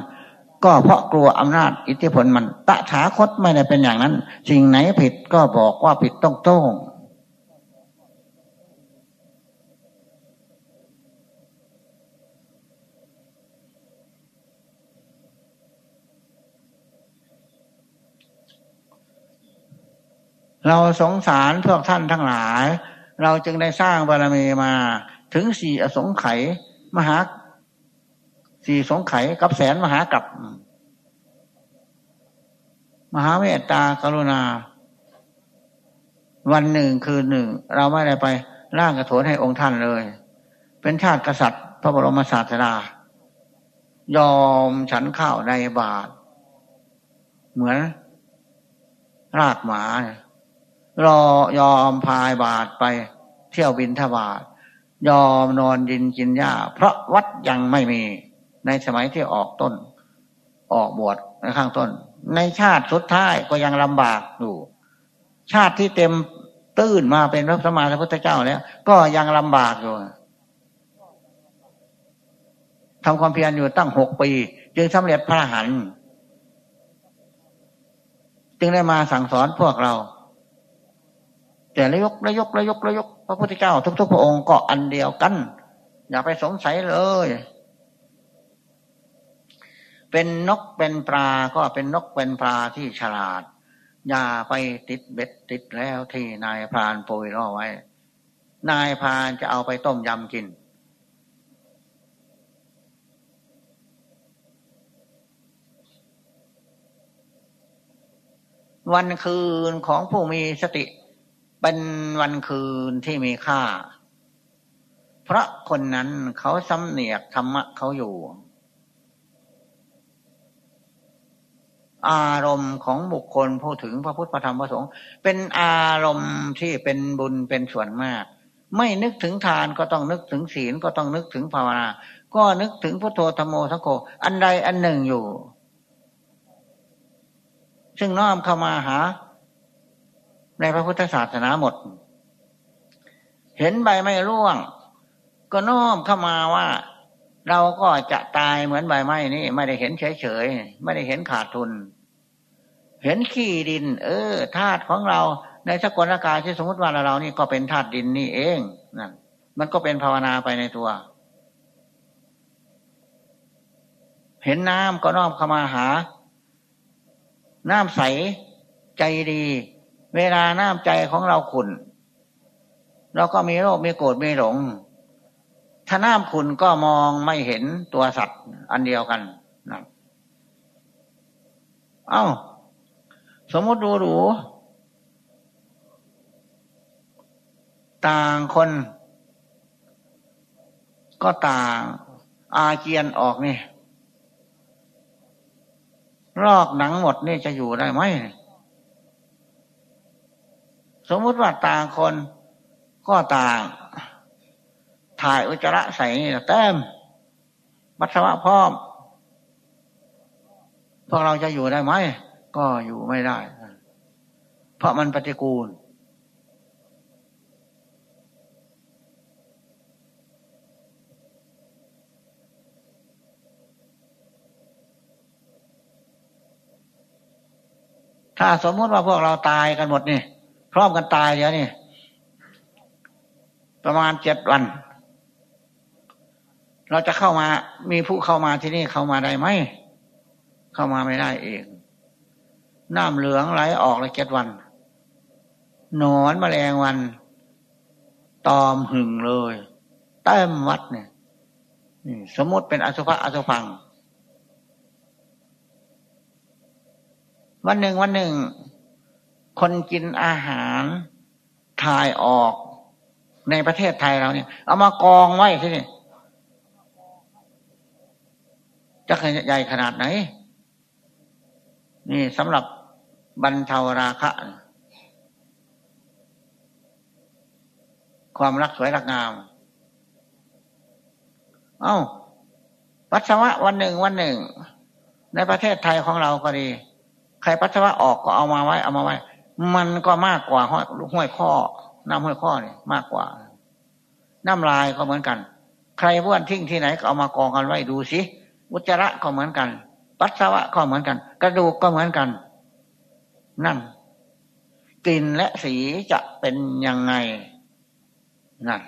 S1: ก็เพราะกลัวอำนาจอิทธิพลมัน ตถาคตไม่ได้เป็นอย่างนั้น สิ่งไหนผิดก็บอกว่าผิดต้องโต้ง เราสงสารพวกท่านทั้งหลาย เราจึงได้สร้างบารมีมา ถึงสี่อสงไขยมหาสี่สงไขยกับแสนมหากับ มหาเมตตากรุณา วันหนึ่งคืนหนึ่ง เราไม่ได้ไปร่างกระโถนให้องค์ท่านเลย เป็นชาติกษัตริย์ พระบรมศาสดายอมฉันข้าวในบาท เหมือนรากหมาเนี่ย รอยอมพายบาทไปเที่ยวบินทบาทยอมนอนยินกินหญ้า เพราะวัดยังไม่มีในสมัยที่ออกต้น ออกบวชในข้างต้น ในชาติสุดท้ายก็ยังลำบากอยู่ชาติที่เต็มตื้นมาเป็นพระสมมาสัมพุทธเจ้าแล้ว ก็ยังลำบากอยู่ทำความเพียรอยู่ตั้งหกปี จึงสำเร็จพระหันจึงได้มาสั่งสอนพวกเรา แต่ละยกละยกละยกละยกพระพุทธเจ้า ทุก ๆ พระองค์ก็อันเดียวกัน อย่าไปสงสัยเลย เป็นนกเป็นปลาก็เป็นนกเป็นปลาที่ฉลาด อย่าไปติดเบ็ดติดแล้วที่นายพรานโปุยล่อไว้ นายพรานจะเอาไปต้มยำกินวันคืนของผู้มีสติ เป็นวันคืนที่มีค่า เพราะคนนั้นเขาสำเนียกธรรมะเขาอยู่ อารมณ์ของบุคคลผู้ถึงพระพุทธพระธรรมพระสงฆ์เป็นอารมณ์ที่เป็นบุญเป็นส่วนมาก ไม่นึกถึงทานก็ต้องนึกถึงศีลก็ต้องนึกถึงภาวนา ก็นึกถึงพุทโธธรรมโมสัโฆอันใดอันหนึ่งอยู่ ซึ่งน้อมเข้ามาหา ในพระพุทธศาสนาหมด เห็นใบไม้ร่วง ก็น้อมเข้ามาว่า เราก็จะตายเหมือนใบไม้นี่ ไม่ได้เห็นเฉยๆไม่ได้เห็นขาดทุน เห็นขี้ดิน เออธาตุของเราในสกลอากาศที่สมมติว่าเรานี่ก็เป็นธาตุดินนี่เองนั่นมันก็เป็นภาวนาไปในตัว เห็นน้ำก็น้อมเข้ามาหา น้ำใสใจดี เวลาน้ำใจของเราขุนเราก็มีโรคมีโกรธมีหลง ถ้าน้ำขุนก็มองไม่เห็นตัวสัตว์อันเดียวกันนะเอา้า สมมติดูดูต่างคน ก็ต่างอาเจียนออกนี่รอกหนังหมดนี่จะอยู่ได้ไหม สมมติว่าต่างคนก็ต่าง ถ่ายอุจจาระใส่แต้มปัสสวะพร้อมพวกเราจะอยู่ได้ไหม ก็อยู่ไม่ได้ เพราะมันปฏิกูล ถ้าสมมติว่าพวกเราตายกันหมดนี่ พร้อมกันตายเดี๋ยวนี่ประมาณเจ็ดวัน เราจะเข้ามามีผู้เข้ามาที่นี่เข้ามาได้ไหมเข้ามาไม่ได้เองน้ำเหลืองไหลออกเลยเจ็ดวันนอนมแมลงวัน ตอมหึงเลยเต้มวัดเนี่ยสมมติเป็นอสุภะอสุพัง วันหนึ่งวันหนึ่ง คนกินอาหารถ่ายออกในประเทศไทยเราเนี่ย เอามากองไว้ที่นี่จะใหญ่ขนาดไหน นี่สำหรับบรรเทาราคะ ความรักสวยรักงาม เอา้าปัสสาวะวันหนึ่งวันหนึ่ง ในประเทศไทยของเราก็ดี ใครปัสสาวะออกก็เอามาไว้ เอามาไว้ มันก็มากกว่าห้อยห้วยข้อ น้ำห้วยข้อเนี่ยมากกว่า น้ำลายก็เหมือนกัน ใครบ้วนทิ้งที่ไหนก็เอามากองกันไว้ดูสิอุจจาระก็เหมือนกัน ปัสสาวะก็เหมือนกัน กระดูกก็เหมือนกัน นั่นกลิ่นและสีจะเป็นยังไงนั่น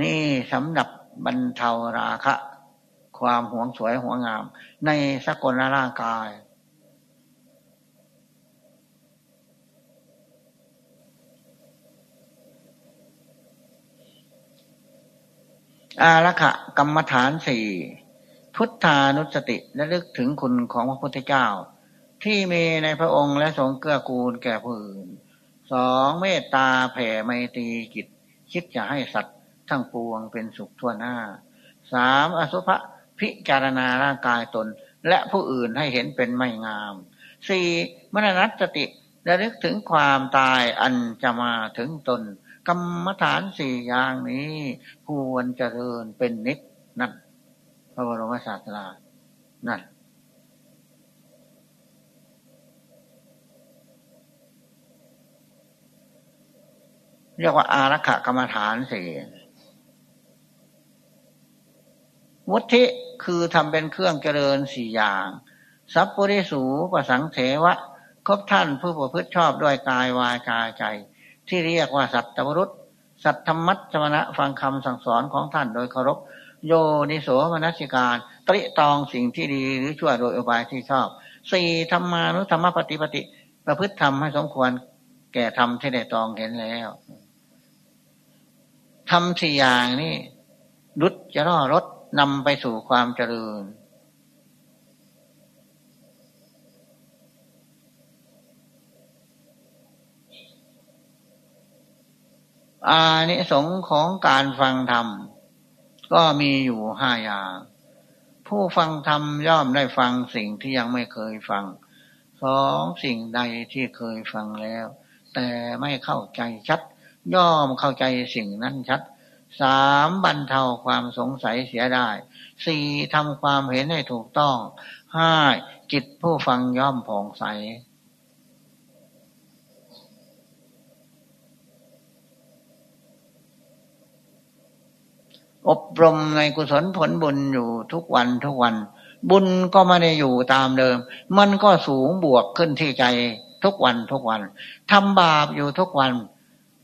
S1: นี่สำหรับบรรเทาราคะ ความหวงสวยหวงงาม ในสกลร่างกาย อารักะกรรมฐานสี่พุทธานุสติและลึกถึงคุณของพระพุทธเจ้า ที่มีในพระองค์และทรงเกื้อกูลแก่ผู้อื่นสองเมตตาแผ่ไมตรีกิจคิดจะให้สัตว์ทั้งปวงเป็นสุขทั่วหน้าสามอสุภะพิจารณาร่างกายตน และผู้อื่นให้เห็นเป็นไม่งามสี่มรณสติและลึกถึงความตายอันจะมาถึงตน กรรมฐานสี่อย่างนี้ควรเจริญเป็นนิดนั่นพระบรมศาสดานั่นเรียกว่าอารักขกรรมฐานสี่วุฒิคือทำเป็นเครื่องเจริญสี่อย่าง สัพปริสูประสังเถวะ ครบท่านผู้ประพฤติชอบด้วยกายวาจาใจ ที่เรียกว่าสัตตวรุษสัตธรรมัชมณะฟังคำสั่งสอนของท่านโดยเคารพ โยนิโสมนัสิการ ตริตองสิ่งที่ดีหรือชั่วโดยอุบายที่ชอบสี่ธรรมานุธรรมปฏิปติประพฤติธรรมให้สมควรแก่ธรรมที่ได้ตองเห็นแล้วทำสี่อย่างนี้รุดจะร่อรถนำไปสู่ความเจริญ อานิสงส์ของการฟังธรรม ก็มีอยู่ห้าอย่าง ผู้ฟังธรรมย่อมได้ฟังสิ่งที่ยังไม่เคยฟัง สองสิ่งใดที่เคยฟังแล้ว แต่ไม่เข้าใจชัด ย่อมเข้าใจสิ่งนั้นชัด สามบรรเทาความสงสัยเสียได้ สี่ทำความเห็นให้ถูกต้อง ห้าจิตผู้ฟังย่อมผ่องใส อบรมในกุศลผลบุญอยู่ทุกวันทุกวัน บุญก็ไม่ได้อยู่ตามเดิม มันก็สูงบวกขึ้นที่ใจทุกวันทุกวันทำบาปอยู่ทุกวัน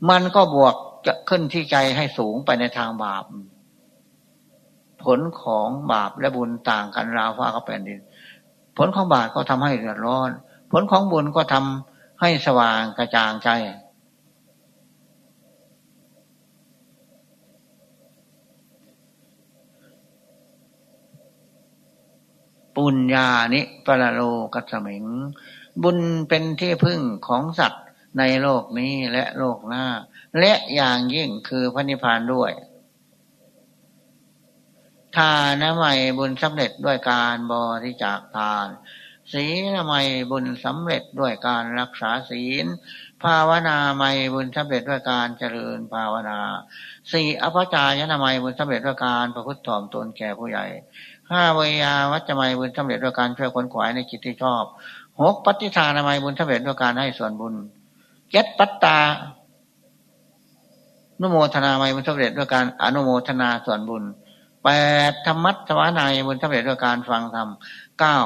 S1: มันก็บวกจะขึ้นที่ใจให้สูงไปในทางบาป ผลของบาปและบุญต่างกันราวฟ้ากับแผ่นดิน ผลของบาปก็ทำให้เดือดร้อน ผลของบุญก็ทำให้สว่างกระจ่างใจ ปุญญานิปรโลกัสมิง บุญเป็นที่พึ่งของสัตว์ในโลกนี้และโลกหน้า และอย่างยิ่งคือพระนิพพานด้วยทานะไม่บุญสำเร็จด้วยการบริจาคทานศีลไม่บุญสำเร็จด้วยการรักษาศีล ภาวนาไม่บุญสำเร็จด้วยการเจริญภาวนาสี่อภิจายนามัยบุญสำเร็จด้วยการประพฤติถ่อมตนแก่ผู้ใหญ่ ห้าเวยาวัจไมบุญสำเร็จด้วยการช่วยคนขวายในจิตที่ชอบหกปฏิทานามัยบุญสำเร็จด้วยการให้ส่วนบุญเจ็ดปัตตานุโมทนาไม่บุญสำเร็จด้วยการอนุโมทนาส่วนบุญแปดธรรมัตวานายบุญสำเร็จด้วยการฟังธรรมเก้า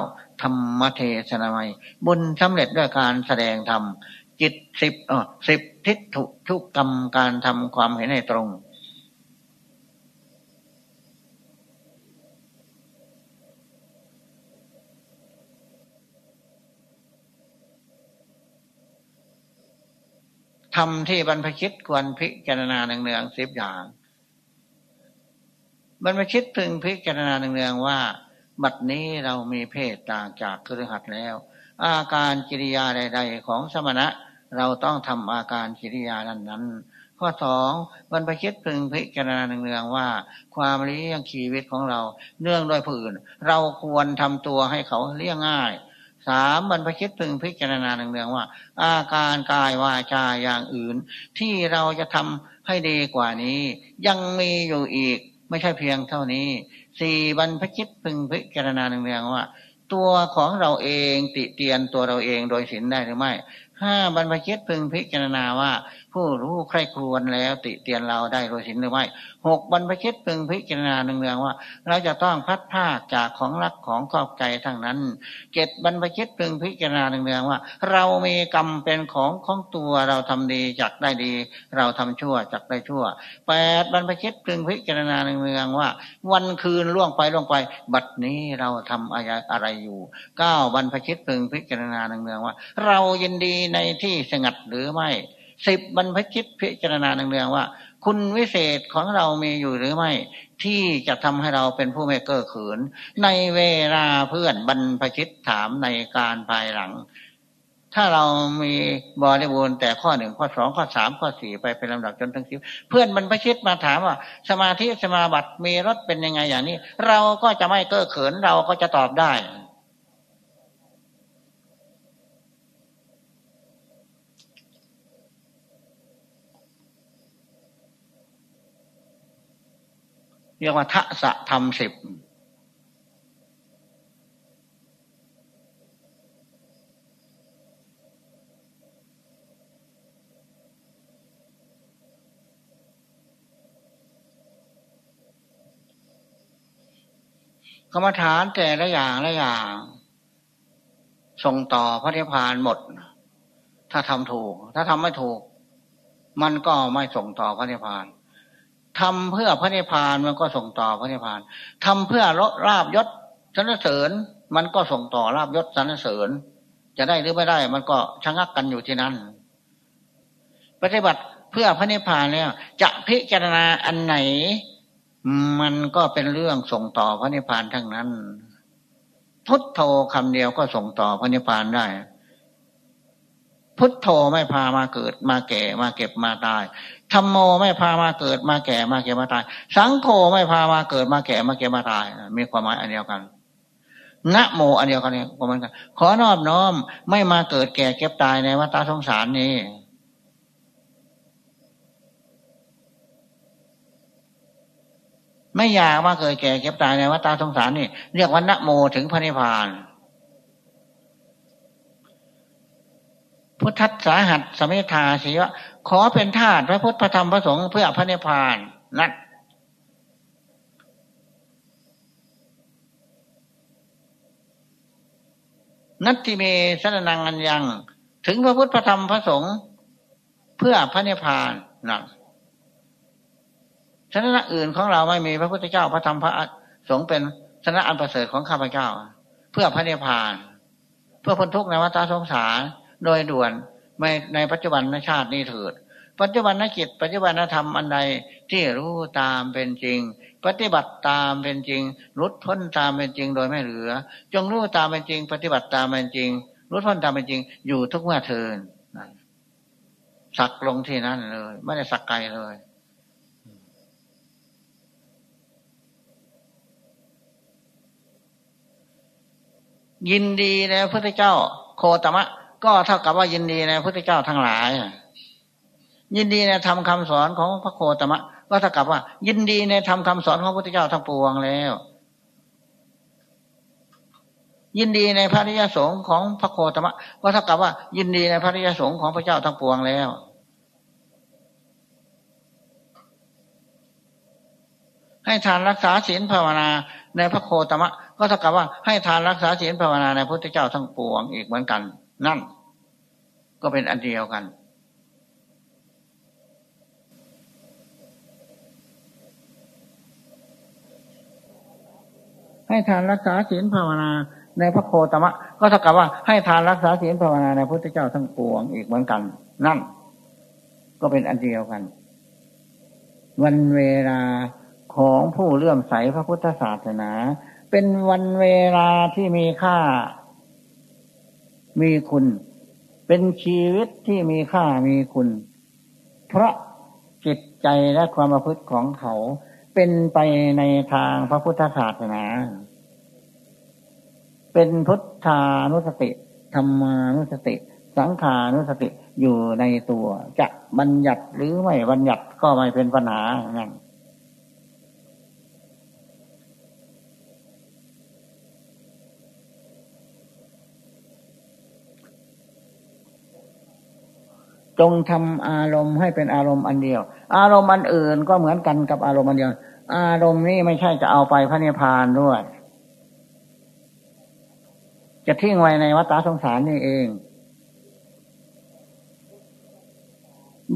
S1: ธรรมเทศนาไม่บุญสำเร็จด้วยการแสดงธรรมจิตสิบอ๋อสิบทิฏฐุทุกกรรมการทำความเห็นให้ตรง ทำที่บรรพชิตควรพิจารณาเนืองๆสิบอย่าง บรรพชิตพึงพิจารณาเนืองๆว่า บัดนี้เรามีเพศต่างจากครือขัดแล้ว อาการกิริยาใด ๆ ของสมณะ เราต้องทำอาการกิริยานั้นนั้นข้อสองบรรพชิตพึงพิจารณาเนืองๆว่า ความเลี้ยงชีวิตของเราเนื่องด้วยผู้อื่น เราควรทำตัวให้เขาเลี้ยงง่าย สามบรรพชิตพึงพิจารณาเนืองๆว่า อาการกายวาจาอย่างอื่น ที่เราจะทำให้ดีกว่านี้ ยังมีอยู่อีกไม่ใช่เพียงเท่านี้สี่บรรพชิตพึงพิจารณาเนืองๆว่า ตัวของเราเองติเตียนตัวเราเองโดยศีลได้หรือไม่ห้าบรรพชิตพึงพิจารณาว่า ผู้รู้ใครควรแล้ว ติเตียนเราได้โดยสินหรือไม่หกบรรพชิตพึงพิจารณาเนืองๆว่า เราจะต้องพัดภาคจากของรักของครอบใจทั้งนั้นเจ็ดบรรพชิตพึงพิจารณาเนืองๆว่า เรามีกรรมเป็นของของตัวเราทำดีจักได้ดี เราทำชั่วจักได้ชั่วแปดบรรพชิตพึงพิจารณาเนืองๆว่า วันคืนล่วงไปล่วงไป บัดนี้เราทำอะไรอะไรอยู่เก้าบรรพชิตพึงพิจารณาเนืองๆว่า เรายินดีในที่สงัดหรือไม่ สิบบรรพชิตพิจารณาเนืองๆว่า คุณวิเศษของเรามีอยู่หรือไม่ ที่จะทำให้เราเป็นผู้ไม่เก้อขืน ในเวลาเพื่อนบรรพชิตถามในการภายหลัง ถ้าเรามีบริบูรณ์แต่ข้อหนึ่งข้อสองข้อสามข้อสี่ไปเป็นลำดับจนถึงสิบเพื่อนบรรพชิตมาถามว่า สมาธิสมาบัติมีรสเป็นยังไงอย่างนี้ เราก็จะไม่เก้อเขินเราก็จะตอบได้ เรียกว่าทะสะธรรมสิบกรรมฐานแต่ละอย่างละอย่างส่งต่อพระนิพพานหมด ถ้าทำถูก ถ้าทำไม่ถูก มันก็ไม่ส่งต่อพระนิพพาน ทำเพื่อพระนิพพานมันก็ส่งต่อพระนิพพานทำเพื่อลดราบยศสรรเสริญมันก็ส่งต่อราบยศสรรเสริญ จะได้หรือไม่ได้ มันก็ชะงักกันอยู่ที่นั่นปฏิบัติเพื่อพระนิพพานแล้ว จะพิจารณาอันไหน มันก็เป็นเรื่องส่งต่อพระนิพพานทั้งนั้น พุทโธคำเดียวก็ส่งต่อพระนิพพานได้ พุทโธไม่พามาเกิดมาแก่มาเก็บมาตายธรรมโมไม่พามาเกิดมาแก่มาเก็บมาตาย สังโฆไม่พามาเกิดมาแก่มาเก็บมาตาย มีความหมายอันเดียวกันนะโมอันเดียวกันเนี่ยประมาณกันขอนอบน้อมไม่มาเกิดแก่เก็บตายในวัฏสงสารนี้ ไม่อยากมาเกิดแก่เก็บตายในวัฏสงสารนี่เรียกว่านะโมถึงพระนิพพาน พุทธัสสาหัสสมิทาสีวะขอเป็นทาสพระพุทธพระธรรมพระสงฆ์เพื่อพระนิพพานนั่นนัตติเมสนนังอันยัง ถึงพระพุทธพระธรรมพระสงฆ์เพื่อพระนิพพานนั่นชนะอื่นของเราไม่มีพระพุทธเจ้าพระธรรมพระสงฆ์เป็นชนะอันประเสริฐของข้าพเจ้า เพื่อพระนิพพาน เพื่อพ้นทุกข์ในวัฏสงสาร โดยด่วนไม่ในปัจจุบันชาตินี้เถิด ปัจจุบันนจิต ปัจจุบันธรรมอันใดที่รู้ตามเป็นจริง ปฏิบัติตามเป็นจริงรุดพ้นตามเป็นจริงโดยไม่เหลือ จงรู้ตามเป็นจริง ปฏิบัติตามเป็นจริงรุดพ้นตามเป็นจริง อยู่ทุกเมื่อเทินสักลงที่นั่นเลย ไม่ได้สักไกลเลยยินดีในพระเจ้า โคตมะ ก็เท่ากับว่ายินดีในพระพุทธเจ้าทั้งหลายยินดีในธรรมคาสอนของพระโคตมะ ก็เท่ากับว่า ยินดีในธรรมคาสอนของพระพุทธเจ้าทั้งปวงแล้ว ยินดีในพระริยสงฆ์ของพระโคตมะ ก็เท่ากับว่า ยินดีในพระริยสงฆ์ของพระเจ้าทั้งปวงแล้ว ให้ทานรักษาศีลภาวนาในพระโคตมะ ก็เท่ากับว่าให้ทานรักษาศีลภาวนาในพุทธเจ้าทั้งปวงอีกเหมือนกัน นั่น ก็เป็นอันเดียวกัน ให้ทานรักษาศีลภาวนาในพระโคตมะ ก็เท่ากับว่าให้ทานรักษาศีลภาวนาในพุทธเจ้าทั้งปวงอีกเหมือนกัน นั่น ก็เป็นอันเดียวกัน วันเวลาของผู้เลื่อมใสพระพุทธศาสนา เป็นวันเวลาที่มีค่า มีคุณ เป็นชีวิตที่มีค่ามีคุณ เพราะจิตใจและความประพฤติของเขา เป็นไปในทางพระพุทธศาสนา เป็นพุทธานุสติธรรมานุสติ สังขานุสติอยู่ในตัว จะบัญญัติหรือไม่บัญญัติก็ไม่เป็นปัญหาอย่างนั้น จงทำอารมณ์ให้เป็นอารมณ์อันเดียว อารมณ์อันอื่นก็เหมือนกันกับอารมณ์อันเดียว อารมณ์นี้ไม่ใช่จะเอาไปพระนิพพานด้วย จะทิ้งไว้ในวัฏสงสารนี่เอง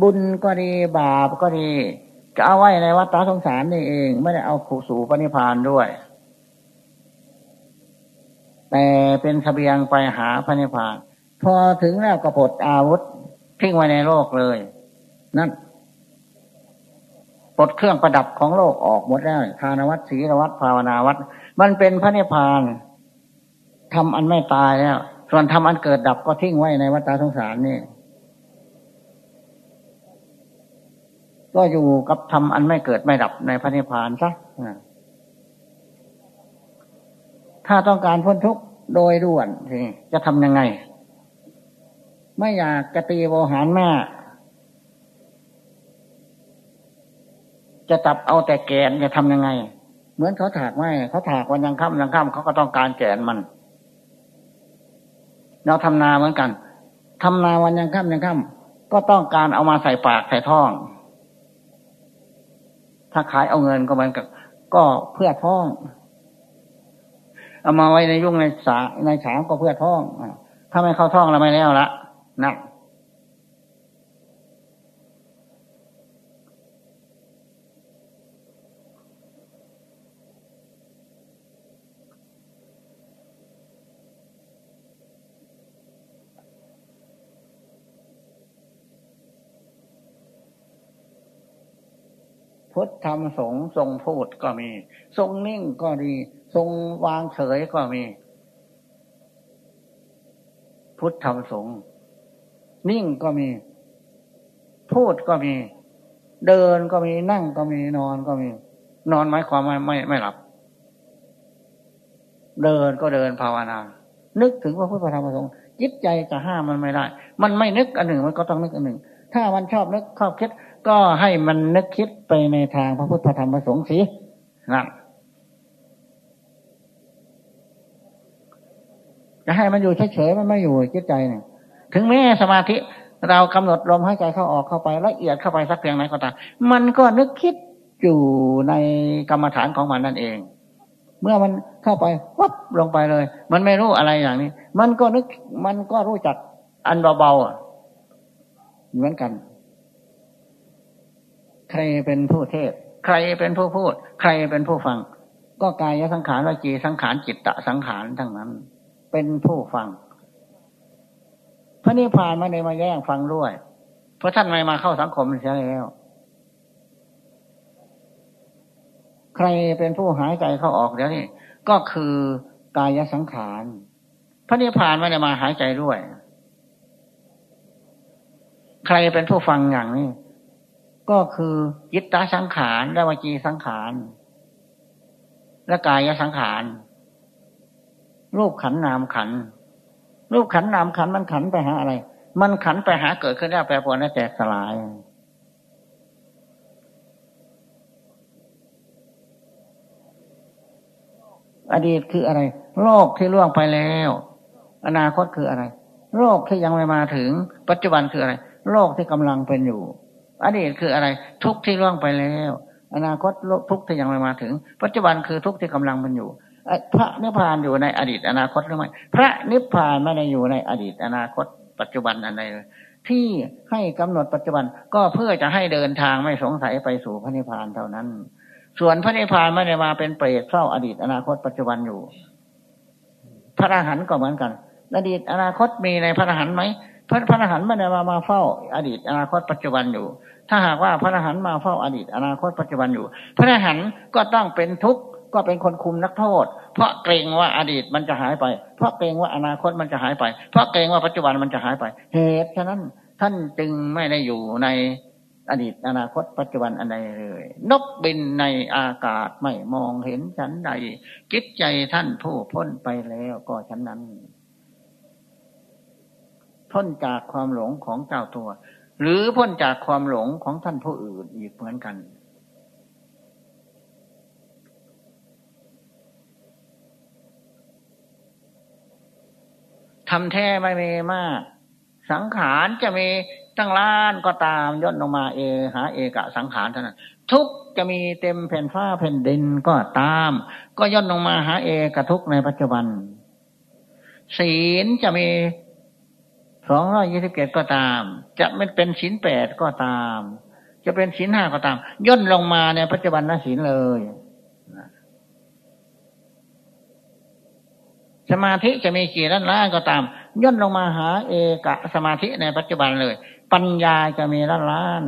S1: บุญก็ดีบาปก็ดีจะเอาไว้ในวัฏสงสารนี่เอง ไม่ได้เอาขู่สู่พระนิพพานด้วย แต่เป็นเสบียงไปหาพระนิพพาน พอถึงแล้วก็ปลดอาวุธ ทิ้งไว้ในโลกเลย นั่นปลดเครื่องประดับของโลกออกหมดแล้วทานวัตศีลวัตภาวนาวัตมันเป็นพระนิพพานทำอันไม่ตายแล้ว ส่วนทำอันเกิดดับก็ทิ้งไว้ในวัฏสงสารนี่ก็อยู่กับทำอันไม่เกิดไม่ดับในพระนิพพานซะถ้าต้องการพ้นทุกข์โดยด่วนจะทำยังไง ไม่อยากจะตีโวหารแม่ จะตับเอาแต่แกนจะทำยังไง เหมือนเขาถากไม้เขาถากวันยังค่ำยังค่ำเขาก็ต้องการแกนมัน เราทำนาเหมือนกันทำนาวันยังค่ำยังค่ำก็ต้องการเอามาใส่ปากใส่ท้อง ถ้าขายเอาเงินก็เหมือนกับก็เพื่อท้อง เอามาไว้ในยุ่งในสาในฉามก็เพื่อท่องถ้าไม่เข้าท่องเราไม่แล้วละ นั่นพุทธธรรมสงฆ์ทรงพูดก็มี ทรงนิ่งก็ดี ทรงวางเฉยก็มี พุทธธรรมสงฆ์ นิ่งก็มี พูดก็มี เดินก็มีนั่งก็มีนอนก็มี นอนหมายความไม่ไม่ไม่หลับ เดินก็เดินภาวนา นึกถึงพระพุทธธรรมประสงฆ์จิตใจจะห้ามมันไม่ได้ มันไม่นึกอันหนึ่งมันก็ต้องนึกอันหนึ่ง ถ้ามันชอบนึกชอบคิด ก็ให้มันนึกคิดไปในทางพระพุทธธรรมประสงค์สินั่นจะให้มันอยู่เฉยๆมันไม่อยู่จิตใจเนี่ย ถึงแม้สมาธิเรากำหนดลมหายใจเข้าออกเข้าไปละเอียดเข้าไปสักเพียงไหนก็ตามมันก็นึกคิดอยู่ในกรรมฐานของมันนั่นเอง เมื่อมันเข้าไปวับลงไปเลย มันไม่รู้อะไรอย่างนี้ มันก็นึกมันก็รู้จักอันเบาๆเหมือนกัน ใครเป็นผู้เทศ ใครเป็นผู้พูด ใครเป็นผู้ฟัง ก็กายสังขารวิจีสังขารจิตตะสังขารทั้งนั้น เป็นผู้ฟัง พระนิพพานไม่ได้มาแย่งฟังด้วย เพราะท่านไม่มาเข้าสังคมเสียแล้ว ใครเป็นผู้หายใจเข้าออกเดี๋ยวนี้ก็คือกายสังขาร พระนิพพานไม่ได้มาหายใจด้วย ใครเป็นผู้ฟังอย่างนี้ ก็คือยิตตาสังขารและวจีสังขาร และกายสังขารรูปขันนามขัน รูปขันนามขันมันขันไปหาอะไร มันขันไปหาเกิดขึ้นแล้วแปรปรวนและแตกสลาย อดีตคืออะไร โลกที่ล่วงไปแล้ว อนาคตคืออะไร โลกที่ยังไม่มาถึง ปัจจุบันคืออะไร โลกที่กำลังเป็นอยู่ อดีตคืออะไร ทุกที่ล่วงไปแล้ว อนาคตทุกที่ยังไม่มาถึง ปัจจุบันคือทุกที่กำลังมันอยู่ พระนิพพานอยู่ในอดีตอนาคตหรือไม่พระนิพพานไม่ได้อยู่ในอดีตอนาคต ปัจจุบันอะไรที่ให้กำหนดปัจจุบันก็เพื่อจะให้เดินทางไม่สงสัยไปสู่พระนิพพานเท่านั้น ส่วนพระนิพพานไม่ได้มาเป็นเปรตเฝ้าอดีตอนาคตปัจจุบันอยู่ พระอรหันต์ก็เหมือนกัน อดีตอนาคตมีในพระอรหันต์ไหมพระพระอรหันต์ไม่ได้มามาเฝ้า อดีตอนาคตปัจจุบันอยู่ ถ้าหากว่าพระอรหันต์มาเฝ้าอดีตอนาคตปัจจุบันอยู่ พระอรหันต์ก็ต้องเป็นทุกข์ ก็เป็นคนคุมนักโทษ เพราะเกรงว่าอดีตมันจะหายไป เพราะเกรงว่าอนาคตมันจะหายไป เพราะเกรงว่าปัจจุบันมันจะหายไป เหตุฉะนั้นท่านจึงไม่ได้อยู่ในอดีตอนาคตปัจจุบันอันใดเลย นกบินในอากาศไม่มองเห็นฉันใดจิตใจท่านผู้พ้นไปแล้วก็ฉันนั้นพ้นจากความหลงของเจ้าตัว หรือพ้นจากความหลงของท่านผู้อื่นอีกเหมือนกัน ทำแท้ไม่มีมาก สังขารจะมีตั้งล้านก็ตามย่นลงมาเอ หา เอกะสังขารเท่านั้นทุกจะมีเต็มแผ่นฟ้าแผ่นดินก็ตาม ก็ย่นลงมาหาเอกทุกในปัจจุบัน ศีลจะมีสองร้อยยี่สิบเจ็ดก็ตาม จะไม่เป็นศีลแปดก็ตาม จะเป็นศีลห้าก็ตาม ย่นลงมาในปัจจุบันนศีลเลย สมาธิจะมีกี่ล้านล้านก็ตาม ย่นลงมาหาเอกะสมาธิในปัจจุบันเลย ปัญญาจะมีล้านล้าน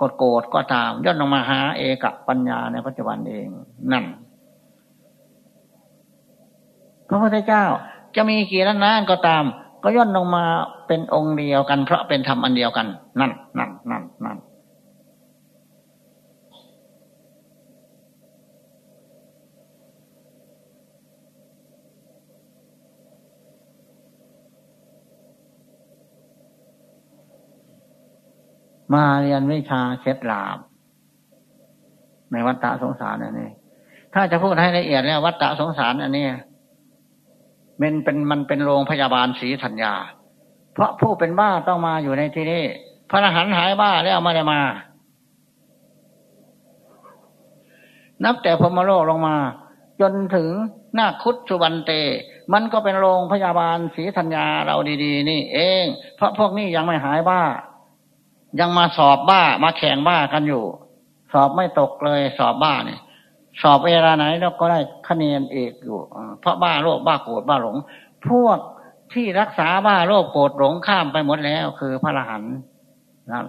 S1: กดโกรธก็ตาม ย่นลงมาหาเอกะปัญญาในปัจจุบันเองนั่นพระพุทธเจ้าจะมีกี่ล้านล้านก็ตาม ก็ย่นลงมาเป็นองค์เดียวกัน เพราะเป็นธรรมอันเดียวกัน นั่นนั่นนั่นนั่น มาเรียนวิชาเช็ดลาบในวัฏฏะสงสารอันนี้ ถ้าจะพูดให้ละเอียดแล้ววัฏฏะสงสารอันนี้มันเป็นมันเป็นโรงพยาบาลศรีธัญญา เพราะผู้เป็นบ้าต้องมาอยู่ในที่นี้พระอรหันต์หายบ้าแล้วไม่ได้มา นับแต่พมโลกลงมา จนถึงหน้าคุดสุบันเต มันก็เป็นโรงพยาบาลศรีธัญญาเราดี ๆ นี่ เอง เพราะพวกนี้ยังไม่หายบ้า ยังมาสอบบ้ามาแข่งบ้ากันอยู่ สอบไม่ตกเลยสอบบ้าเนี่ย สอบเวลาไหนเราก็ได้คะแนนเอกอยู่เพราะบ้าโรคบ้าโกรธบ้าหลง พวกที่รักษาบ้าโรคโกรธหลงข้ามไปหมดแล้ว คือพระอรหันต์นั่น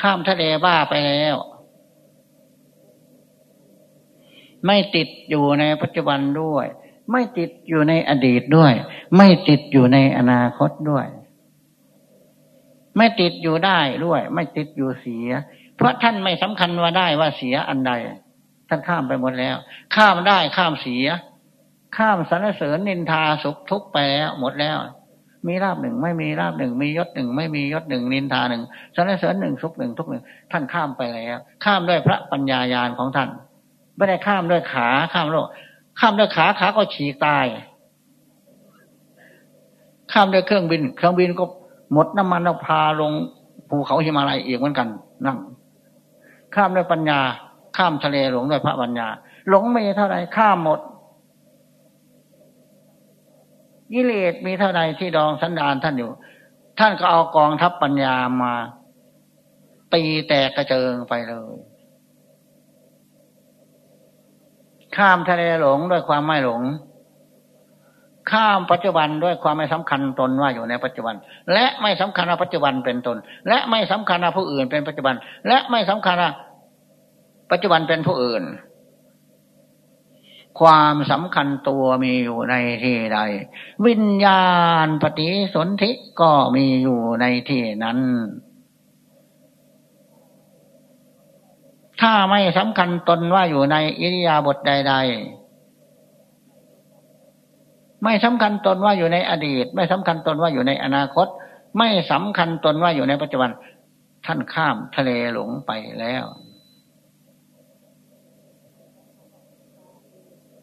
S1: ข้ามทะเลบ้าไปแล้ว ไม่ติดอยู่ในปัจจุบันด้วย ไม่ติดอยู่ในอดีตด้วย ไม่ติดอยู่ในอนาคตด้วย ไม่ติดอยู่ได้ด้วย ไม่ติดอยู่เสีย เพราะท่านไม่สำคัญว่าได้ว่าเสียอันใด ท่านข้ามไปหมดแล้ว ข้ามได้ข้ามเสีย ข้ามสรรเสริญนินทาสุขทุกไปแล้วหมดแล้ว มีราบหนึ่งไม่มีราบหนึ่ง มียศหนึ่งไม่มียศหนึ่งนินทาหนึ่งสรรเสริญหนึ่งสุขหนึ่งทุกหนึ่งท่านข้ามไปแล้ว ข้ามด้วยพระปัญญายาณของท่านไม่ได้ข้ามด้วยขาข้ามโลก ข้ามด้วยขาขาก็ฉีกตาย ข้ามด้วยเครื่องบิน เครื่องบินก็หมดน้ำมันแล้วพาลงภูเขาหิมาลัยอีกเหมือนกัน นั่ง ข้ามด้วยปัญญา ข้ามทะเลหลงด้วยพระปัญญา หลงไม่เท่าไรข้ามหมดกิเลสมีเท่าใดที่ดองสันดานท่านอยู่ ท่านก็เอากองทัพปัญญามา ตีแตกกระเจิงไปเลย ข้ามทะเลหลงด้วยความไม่หลง ข้ามปัจจุบันด้วยความไม่สำคัญตนว่าอยู่ในปัจจุบัน และไม่สำคัญว่าปัจจุบันเป็นตน และไม่สำคัญว่าผู้อื่นเป็นปัจจุบัน และไม่สำคัญว่าปัจจุบันเป็นผู้อื่น ความสำคัญตัวมีอยู่ในที่ใด วิญญาณปฏิสนธิก็มีอยู่ในที่นั้น ถ้าไม่สำคัญตนว่าอยู่ในอิริยาบถใด ๆ ไม่สำคัญตนว่าอยู่ในอดีต ไม่สำคัญตนว่าอยู่ในอนาคต ไม่สำคัญตนว่าอยู่ในปัจจุบัน ท่านข้ามทะเลหลงไปแล้ว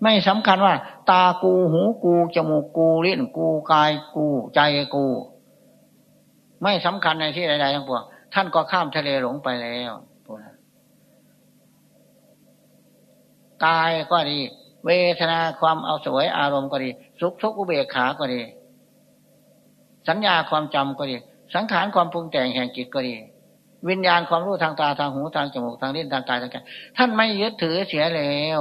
S1: ไม่สำคัญว่า ตากูหูกูจมูกกูลิ้นกูกายกูใจกู ไม่สำคัญในที่ใดๆทั้งปวงท่านก็ข้ามทะเลหลงไปแล้ว กายก็ดี เวทนาความเอาสวยอารมณ์ก็ดี สุขทุกอุเบกขาก็ดี สัญญาความจำก็ดี สังขารความปรุงแต่งแห่งจิตก็ดี วิญญาณความรู้ทางตาทางหูทางจมูกทางลิ้นทางกายทางใจท่านไม่ยึดถือเสียแล้ว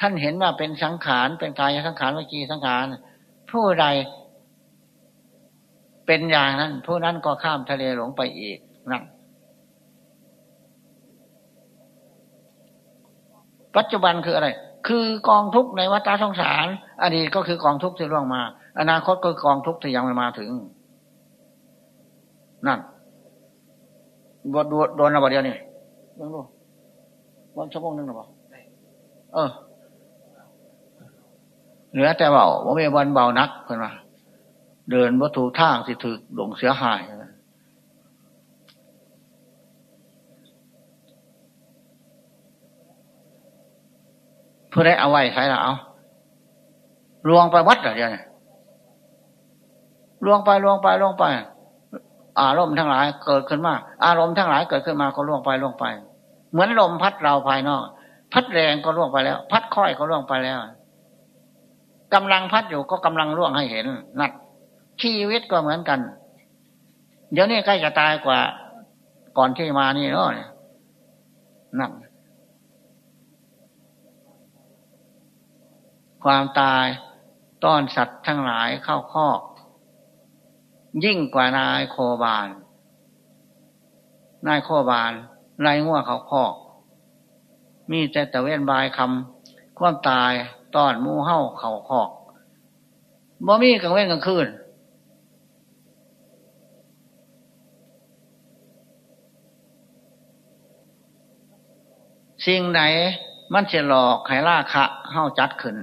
S1: ท่านเห็นว่าเป็นสังขารเป็นกายสังขารวิจีสังขารผู้ใดเป็นอย่างนั้น ผู้นั้นก็ข้ามทะเลหลงไปอีกนั่น ปัจจุบันคืออะไร คือกองทุกข์ในวัฏสงสาร อดีตก็คือกองทุกข์ที่ล่วงมา อนาคตก็คือกองทุกข์ที่ยังไม่มาถึง นั่นบทโดนระบาดเดียวนี่ลองดูวันชั่วโมงนึงหรือเปล่าเออเหลือแต่เบาว่าไม่วันเบานักคนว่าเดินวัตถุทางสิถือหลงเสียหาย เพื่อได้เอาไว้ใช้ละเอาลวงไปวัดอะไรเนี่ยวนี้ลวงไปลวงไปลวงไป อารมณ์ทั้งหลายเกิดขึ้นมา อารมณ์ทั้งหลายเกิดขึ้นมาก็ล่วงไปล่วงไป เหมือนลมพัดเราภายนอก พัดแรงก็ล่วงไปแล้ว พัดค่อยก็ล่วงไปแล้วกำลังพัดอยู่ก็กำลังร่วงให้เห็นนัดชีวิตก็เหมือนกัน เดี๋ยวนี้ใกล้จะตายกว่า ก่อนที่มานี่เนาะนั่น ความตายต้อนสัตว์ทั้งหลายเข้าคอกยิ่งกว่านายโคบานนายโคบานนายงัวเขาคอก มีแต่ตะเวนบายคำความตายตอนมูเห่าเข่าคอกบ่มีกลางเว้นกลางคืนสิ่งไหนมันจะหลอกให้ล่าคะเห่าจัดขึ้น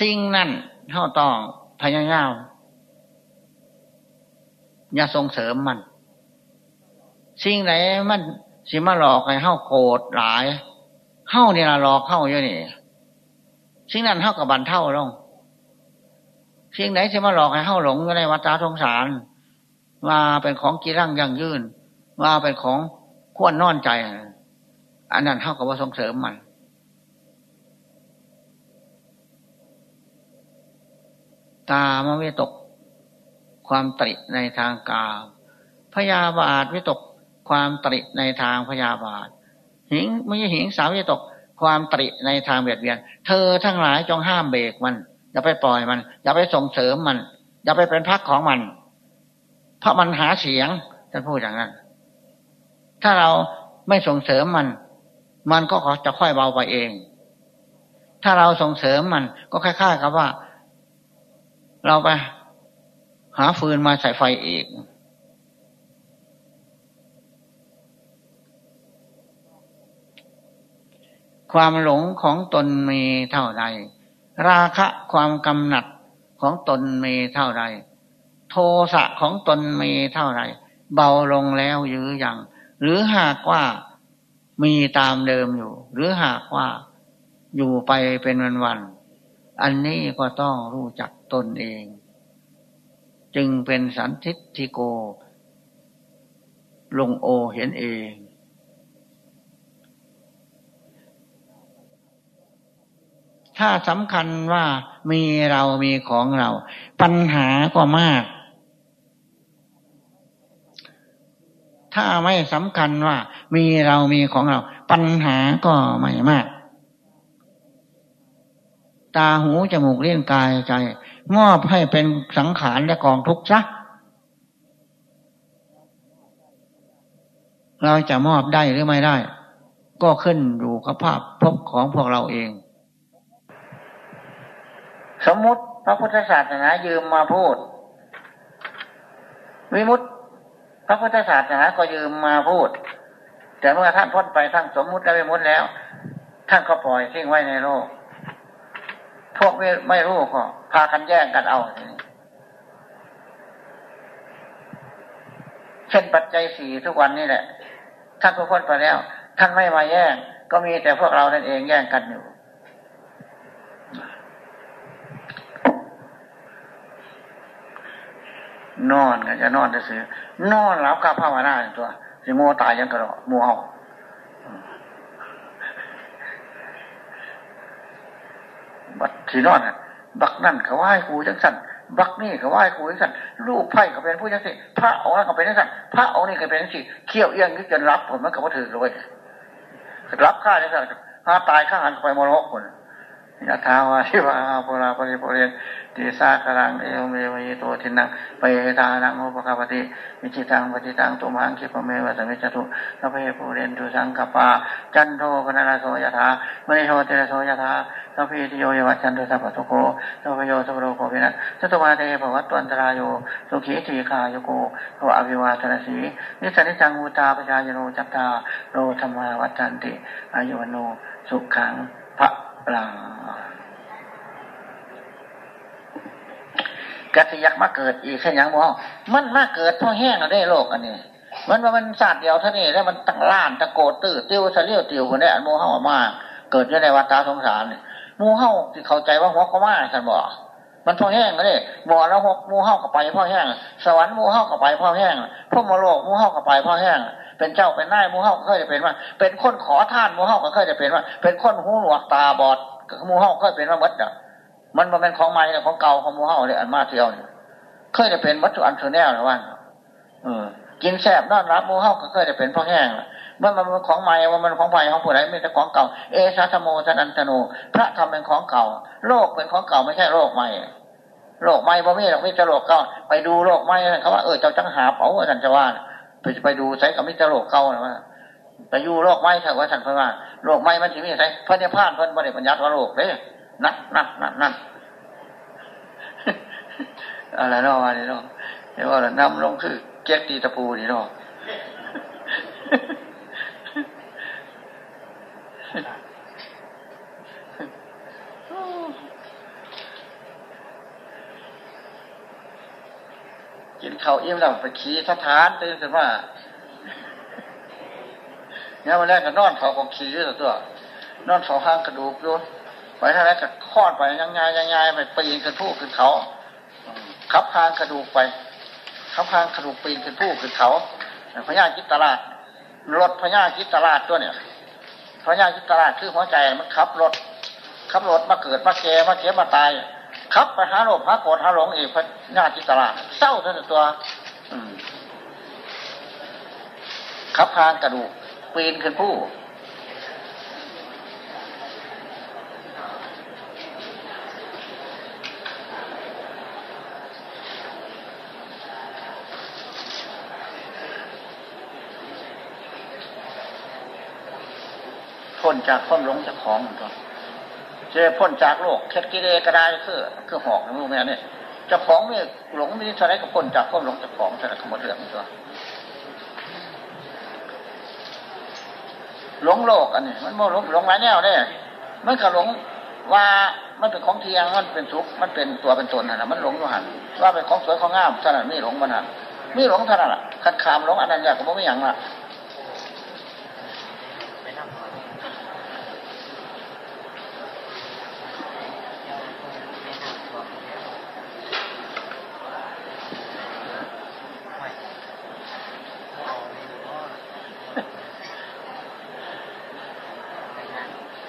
S1: สิ่งนั่นเห่าต้องพยายามอย่าส่งเสริมมัน สิ่งไหนมันสิมาหลอกให้เห่าโกรธหลายเห่าเนี่ยหลอกเห่าเยอะนี่ สิ่งนั้นเท่ากับบันเท่าลงสิ่งไหนที่มาหลอกให้เข้าหลงในวัฏสงสารมาเป็นของกีรังยั่งยืนมาเป็นของขวนนอนใจ อันนั้นเท่ากับว่าส่งเสริมมัน ตามวิตก ความตริในทางกาพยาบาทวิตก ความตริในทางพยาบาท หิงไม่ใช่หิงสาวิตก ความตริในทางเบียดเบียน เธอทั้งหลายจงห้ามเบรกมันอย่าไปปล่อยมัน อย่าไปส่งเสริมมัน อย่าไปเป็นพักของมัน เพราะมันหาเสียงท่านพูดอย่างนั้น ถ้าเราไม่ส่งเสริมมัน มันก็จะค่อยเบาไปเอง ถ้าเราส่งเสริมมันก็คล้ายๆกับว่า เราไปหาฟืนมาใส่ไฟอีก ความหลงของตนมีเท่าใด ราคะความกำหนัดของตนมีเท่าใด โทสะของตนมีเท่าไรเบาลงแล้วหรือยัง หรือหากว่ามีตามเดิมอยู่ หรือหากว่าอยู่ไปเป็นวันๆ อันนี้ก็ต้องรู้จัก ตนเอง จึงเป็นสันทิฏฐิโก ลงโอเห็นเอง ถ้าสำคัญว่ามีเรามีของเรา ปัญหาก็มาก ถ้าไม่สำคัญว่ามีเรามีของเรา ปัญหาก็ไม่มากตาหูจมูกเลี้ยงกายใจ มอบให้เป็นสังขารและกองทุกข์ซะเราจะมอบได้หรือไม่ได้ ก็ขึ้นอยู่กับภาพพบของพวกเราเอง สมมติพระพุทธศาสนายืมมาพูด วิมุตติพระพุทธศาสนาก็ยืมมาพูด แต่เมื่อท่านพ้นไปทั้งสมมุติและไม่มุติแล้ว ท่านก็ปล่อยทิ้งไว้ในโลก พวกไม่ไม่รู้ก็พากันแย่งกันเอาเช่นปัจจัยสี่ทุกวันนี่แหละท่านก็พ้นไปแล้ว ท่านไม่มาแย่ง ก็มีแต่พวกเรานั่นเองแย่งกันอยู่ นอนก็จะนอนจะซื้อนอนหลับกับภาวนาตัวสิโมตายยังกระโดดมัวเอา บัดสีนอนบักนั่นเขาไหว้กูจังสันบักนี่เขาไหว้กูจังสันลูกไพ่เขาเป็นผู้จังสิพระองค์นั้นเขาเป็นจังสันพระองค์นี่เขาเป็นจังสิเขี้ยวเอี้ยงที่จะรับผลมันก็บ่ถือเลยรับข้าจังสันข้าตายข้าหันไปมรดกคน ยะถาวาชิวาปุราปริปุเรนติสาครังเอวเมวิโตทินังไปตานังโมปะคาปติมิจิตังปฏิตังตุมังคิปเมวะสมิจตุสัพเพปุเรนตุสังกปา จันโทปนาโสยะถามณิโชติระโสยะถาสัพพิติโยยวัจันตุสัพพทุโกสัพพโยสัพโรโควินัสตุมาเตภวัตตันตรายโยสุขีทีคายโกภวะอภิวาทนาสีนิสันิจังมุตาปชายโนจัตตาโรธรรมาวัจันติอายุวโนสุขังพระ ลากติยักมาเกิดอีกแค่ยังมองมันมาเกิดเพราะแห้งได้โลกอันนี้ มันว่ามันศาสตร์เดียวเท่านี้แล้วมันตั้งล้านตะโกตื้อติ้วเสลียวติ้วคนนี้อันโมเข้ามา เกิดในวัฏสงสารเนี่ยมูเข้าที่เข้าใจว่าหัวเขามาฉันบอกมันพ่อแห้งเลยบอกแล้วหกมูเข้ากับไปพ่อแห้ง สวรรค์มูเข้ากับไปพ่อแห้งพวกมโลกมูเข้ากับไปพ่อแห้ง เป็นเจ้าเป็นนายมูเข้าก็เคยจะเป็นว่า เป็นคนขอท่านมูเข้าก็เคยจะเป็นว่า เป็นคนหูหนวกตาบอดมูเข้าเคยเป็นว่ามัดอะมันมันเป็นของใหม่ของเก่าของมูเฮาเลยอันมาเที่ยวเนี่ยเคยจะเป็นวัตถุอันเทอร์แนลหรือว่าเออกินแซ่บนอนรับมูเฮาก็เคยจะเป็นเพ่อแห้งมันมันเป็นของใหม่ว่ามันของใหม่ของผู้ใดไม่ใช่ของเก่า เอสัตโมสันันตโน พระธรรมเป็นของเก่า โลกเป็นของเก่าไม่ใช่โลกใหม่โลกใหม่บ่มีหรอกมีแต่โลกเก่าไปดูโลกใหม่เขาว่าเออเจ้าจังหาเป๋าสันจะว่า ไปไปดูใช้กับมิตรโลกเก่านะว่าไปอยู่โลกไม่ถ้าว่าสั่งเพื่อว่าโลกไม่มันถึงมีใช้พระเนี่ยพานเพิ่นบริปัญญาตัวโลกเด้นั่นนั่นนั่นนั่นอะไรเนาะอันนี้เนาะเดี๋ยวว่าน้ำลงคือเก๊กตีตะปูนี่เนาะ กินข้าวอิ่มแล้วไปขี่สถานตื่นขึ้นมาเนี่ยวันแรกก็นอนเขาของขี่ตัวยตัวนอนเขาห้างกระดูกอยู่ไปท่าไรก็คลอดไปยังไงยังไงไปปีนขึ้นผู้ขึ้นเขาขับพางกระดูกไปขับพางกระดูกปีนขึ้นผู้ขึ้นเขาพญากิตตลาดรถพญากิตตลาดตัวเนี่ยพญาจิตราดคือหัวใจมันขับรถขับรถมาเกิดมาแก่มาเก็บมาตาย ขับไปหาโลภหาโกรธหาหลงอีกพระญาจิตราเศร้าทั้งตัวขับพานกระดูกปีนขึ้นผู้พ้นจากความหลงจากของตัว เจพ้นจากโลกเคล็ดกิเลสก็ได้คือ คือหอกนะลูกแม่เนี่ยจ้าของเนี่ยหลงนี่เท่าไรก็พ้นจากความหลงจากของเท่าไรก็หมดเรื่องตัวหลงโลกอันนี้มันโมหลงหลงหลายแนวเนี่ยมันก็หลงว่ามันเป็นของเทียงมันเป็นสุขมันเป็นตัวเป็นตนนะมันหลงอยู่หันว่าเป็นของสวยของงามเท่านั้นไม่หลงมันหันไม่หลงเท่านั้นละขัดขามหลงอันนั้นอยากก็ไม่อย่างละ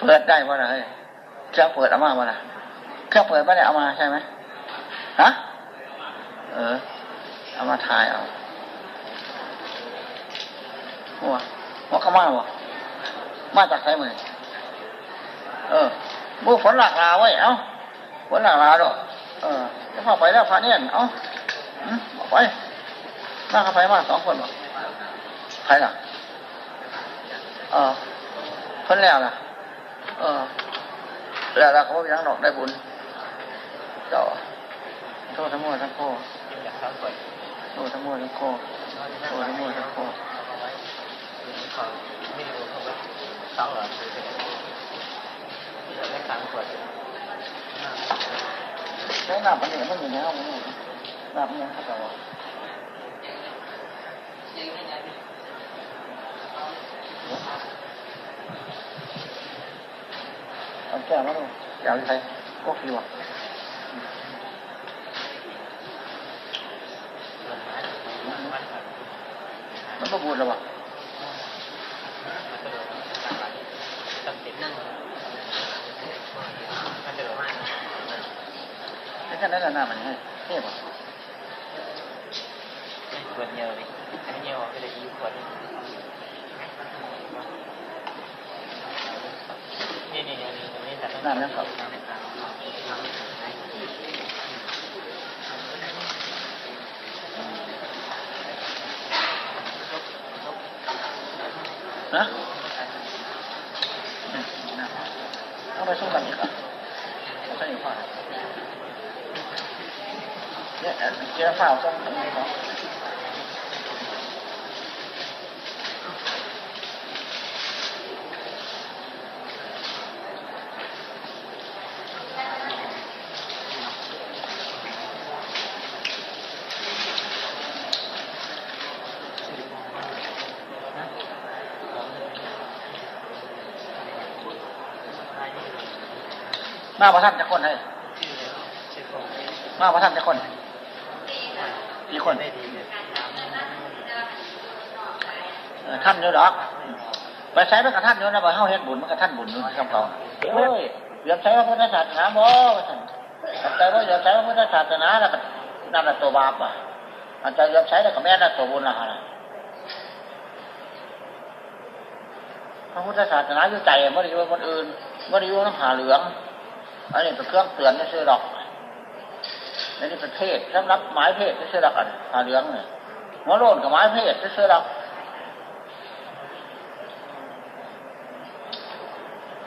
S1: เปิดได้ว่าอะเครื่องเปิดเอามาว่าอะเครื่องเปิดไม่ได้เอามาใช่ไหมฮะเออ เอามาถ่ายเอาหัวหัวขมาวะมาจากไหนมือเออบูฝนหลักลาไว้เอ้าฝนหลักลาดอกเออจะพาไปแล้วพาเนี่ยเอ้าไปมาข้าไปมาสองคนบอกใครล่ะเออเพิ่นแล้วล่ะ เออ แล้วเราก็ไม่ยังหรอกได้บุญเจ้าโทษทั้งหมดทั้งโคโทษทั้งหมดทั้งโคโทษทั้งหมดทั้งโคใช้น้ำมันเนี่ยมันอยู่ในห้องนี่น้ำมันยังเขาบ อกเอาแก้วแก้วใครก็คิวอะมันก็บูดแล้ววะแค่นั้นแหละหน้ามันให้เท่ป่ะ
S2: ขวดเดียวนี่อันเดียวก็เลยยิ้มขวดนี่นี่นี่ นี่แต่
S1: น้ำนั่นครับนะเอาไปสู้กันอีกอะเอาไปอีกฝ่ายเนี่ยเจ้าฝ่าวต้องทำไงครับ มาประท่านจะคนให้มาประท่านจะคนกี่คน
S2: ได้ดีเลย
S1: เออท่านอยู่ดอกไปใช้ไปกับท่านอยู่นะบ่เฮาเฮ็ดบุญมันกับท่านบุญนู่นคำเขาเฮ้ยเหยียบใช้ว่าพุทธศาสนาบ่ว่านแต่ว่าเหยียบใช้ว่าพุทธศาสนาแล้วก็นั่นแหละตัวบาปอะอาจจะเหยียบใช้แล้วก็แม่นละตัวบุญละฮะพระพุทธศาสนาอยู่ใจไม่ได้อยู่คนอื่นไม่ได้อยู่น้ำหาเหลือง อันนี้เป็นเครื่องเตือนไม่ใช่ดอกอันนี้เป็นเพศสำหรับหมายเพศไม่ใช่ดอกอันหาเหลืองเนี่ยหัวโลนกับหมายเพศไม่ใช่ดอก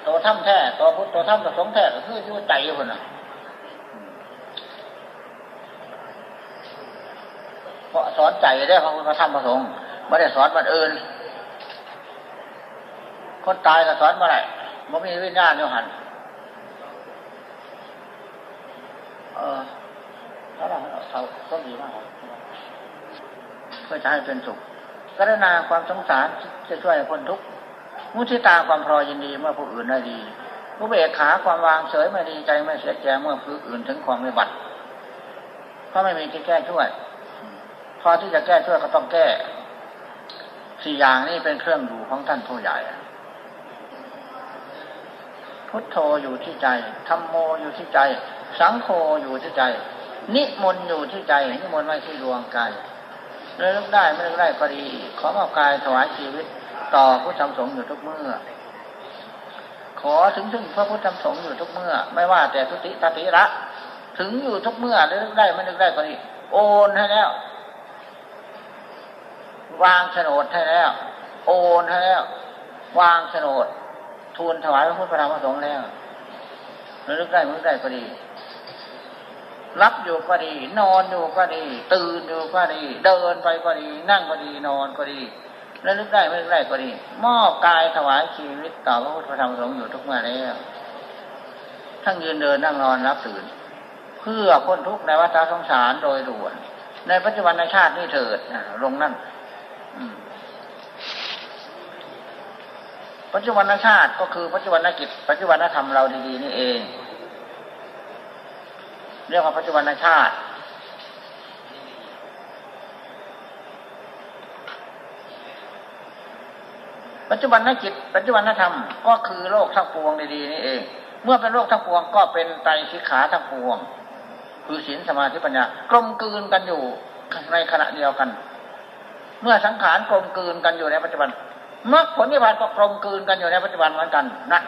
S1: ตัวถ้ำแท้ตัวพุทธตัวถ้ำตัวสงแท้ก็คืออยู่ใจคนน่ะเพราะสอนใจได้พระพุทธธรรมประสงค์ไม่ได้สอนมันอื่นคนตายก็สอนมื่อไหร่มันมีวิญญาณอยู่หัน เออแล้วเราเขาก็ดีมากเพื่อจะให้เป็นสุขกรณาความสงสารจะช่วยพ้นทุกข์มุทิตาความพอยินดีเมื่อผู้อื่นได้ดีมุเบกขาความวางเฉยไม่ดีใจไม่เสียใจเมื่อผู้อื่นถึงความไม่บัดเพราไม่มีที่แก้ช่วยพอที่จะแก้ช่วยก็ต้องแก้สี่อย่างนี้เป็นเครื่องดูของท่านผู้ใหญ่พุทโธอยู่ที่ใจธรรมโมอยู่ที่ใจ สังโฆอยู่ที่ใจ นิมนต์อยู่ที่ใจนิมนต์ไม่ที่ดวงกายเลิกได้ไม่เลิกได้ก็ดี ขอมอบกายถวายชีวิตต่อพุทธธรรมสงฆ์อยู่ทุกเมื่อ ขอถึงถึงพระพุทธธรรมสงฆ์อยู่ทุกเมื่อ ไม่ว่าแต่ทุติตติระ ถึงอยู่ทุกเมื่อเลิกได้ไม่เลิกได้ก็ดี โอนให้แล้ว วางโฉนดให้แล้ว โอนให้แล้ว วางโฉนดทูลถวายพระพุทธธรรมพระสงฆ์แล้วระลึกได้ไมึกได้ก็ดี รับอยู่ก็ดี นอนอยู่ก็ดี ตื่นอยู่ก็ดี เดินไปก็ดี นั่งก็ดีนอนก็ดีระลึกได้ไม่ลึกได้ก็ดี มอบกายถวายชีวิตต่อพระพุทธธรรมสงฆ์อยู่ทุกเมื่อแล้วทั้งยืนเดินนั่งนอนรับตื่น เพื่อพ้นทุกข์ในวัฏสงสารโดยด่วน ในปัจจุบันในชาตินี้เถิดลงนั่นปัจจุบันชาติก็คือปัจจุบันกิจปัจจุบันธรรมเราดีๆนี่เอง เรียกว่าปัจจุบันชาติ ปัจจุบันกิจปัจจุบันธรรม ก็คือโลกทั้งปวงดีๆนี่เอง เมื่อเป็นโลกทั้งปวงก็เป็นไตรสิกขาทั้งปวง คือศีลสมาธิปัญญากลมกลืนกันอยู่ในขณะเดียวกัน เมื่อสังขารกลมกลืนกันอยู่ในปัจจุบันมรรคผลนิพพานก็กลมกลืนกันอยู่ในปัจจุบันเหมือนกันนะ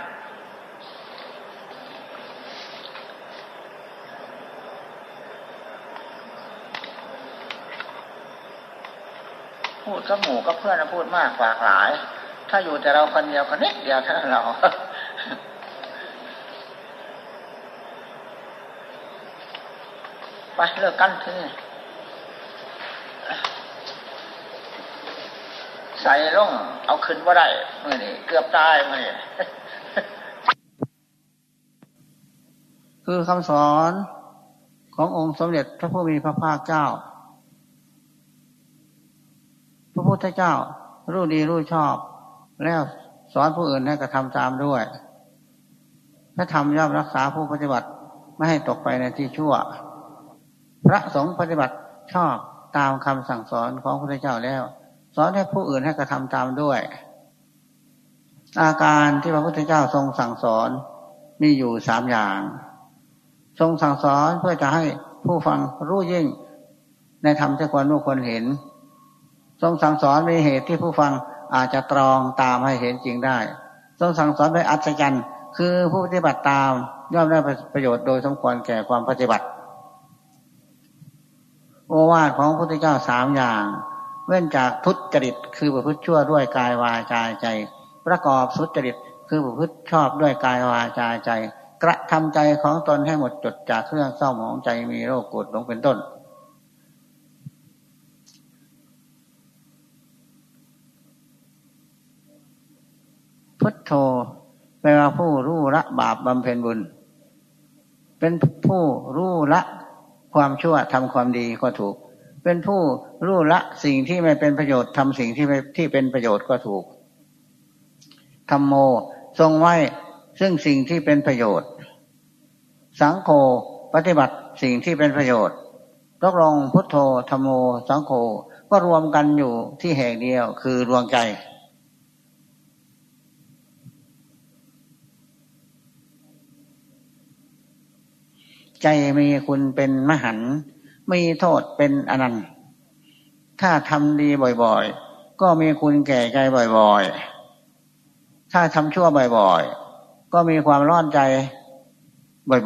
S1: พูดกับหมู่กับเพื่อนพูดมากฝากหลาย ถ้าอยู่แต่เราคนเดียวคนนิดเดียวเท่านั้นเราไปเลิกกันที่นี่ใส่ล่องเอาขึ้นว่าได้เมื่อนี่เกือบตายเมื่อนี่คือคำสอนขององค์สมเด็จพระผู้มีพระภาคเจ้า พระพุทธเจ้ารู้ดีรู้ชอบ แล้วสอนผู้อื่นให้กระทำตามด้วยพระธรรมย่อมรักษาผู้ปฏิบัติไม่ให้ตกไปในที่ชั่ว พระสงฆ์ปฏิบัติชอบตามคำสั่งสอนของพระพุทธเจ้าแล้ว สอนให้ผู้อื่นให้กระทำตามด้วย อาการที่พระพุทธเจ้าทรงสั่งสอนมีอยู่สามอย่าง ทรงสั่งสอนเพื่อจะให้ผู้ฟังรู้ยิ่ง ในธรรมที่ควรรู้ควรเห็น ทรงสั่งสอนมีเหตุที่ผู้ฟังอาจจะตรองตามให้เห็นจริงได้ ทรงสั่งสอนโดยอัศจรรย์ คือผู้ปฏิบัติตามย่อมได้ประโยชน์โดยสมควรแก่ความปฏิบัติ โอวาทของพระพุทธเจ้าสามอย่าง เว้นจากทุจริตคือประพฤติชั่วด้วยกายวาจาใจ ประกอบสุจริตคือประพฤติชอบด้วยกายวาจาใจ กระทำใจของตนให้หมดจดจากเครื่องเศร้าหมองใจมีโรคกดลงเป็นต้น พุทโธแปลว่าผู้รู้ละบาปบำเพ็ญบุญ เป็นผู้รู้ละความชั่วทำความดีก็ถูก เป็นผู้รู้ละสิ่งที่ไม่เป็นประโยชน์ทำสิ่งที่ไม่ที่เป็นประโยชน์ก็ถูกธรรมโมทรงไว้ซึ่งสิ่งที่เป็นประโยชน์ สังโฆปฏิบัติสิ่งที่เป็นประโยชน์ตกลงพุทโธธรรมโม สังโฆก็รวมกันอยู่ที่แห่งเดียวคือดวงใจ ใจมีคุณเป็นมหันมีโทษเป็นอนันต์ถ้าทำดีบ่อยๆ ก็มีคุณแก่ใจบ่อยๆ ถ้าทำชั่วบ่อยๆ ก็มีความร้อนใจ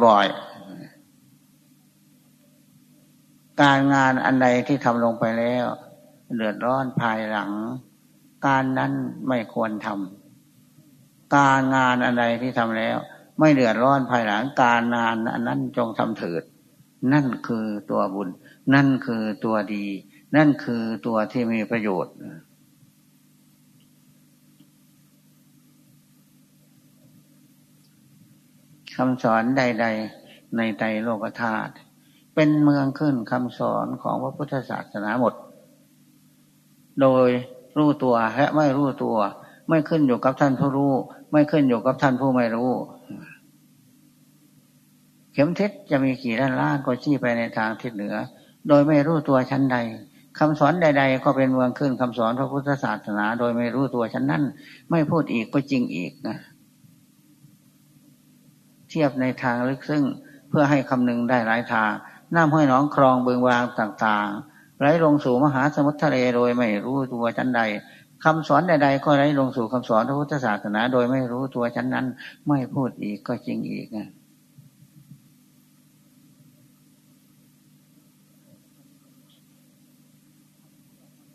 S1: บ่อยๆ การงานอันใดที่ทำลงไปแล้ว เดือดร้อนภายหลัง การนั้นไม่ควรทำการงานอันใดที่ทำแล้ว ไม่เดือดร้อนภายหลังการงานอันนั้นจงทำเถิด นั่นคือตัวบุญ นั่นคือตัวดี นั่นคือตัวที่มีประโยชน์คำสอนใด ๆ ในไตรโลกธาตุเป็นเมืองขึ้นคำสอนของพระพุทธศาสนาหมด โดยรู้ตัวและไม่รู้ตัว ไม่ขึ้นอยู่กับท่านผู้รู้ ไม่ขึ้นอยู่กับท่านผู้ไม่รู้ เข็มทิศจะมีกี่ด้านล่างก็ชี้ไปในทางทิศเหนือ โดยไม่รู้ตัวชั้นใดคำสอนใด ๆ ก็เป็นเมืองขึ้นคำสอนพระพุทธศาสนา โดยไม่รู้ตัวชั้นนั้น ไม่พูดอีกก็จริงอีกนะเทียบในทางลึกซึ่งเพื่อให้คำนึงได้หลายทางน้ำห้อยน้องคลองเบืองวางต่างๆ ไหลลงสู่มหาสมุทรทะเลโดยไม่รู้ตัวชั้นใดคำสอนใดๆก็ไหลลงสู่คำสอนพระพุทธศาสนา โดยไม่รู้ตัวชั้นนั้น ไม่พูดอีกก็จริงอีกนะ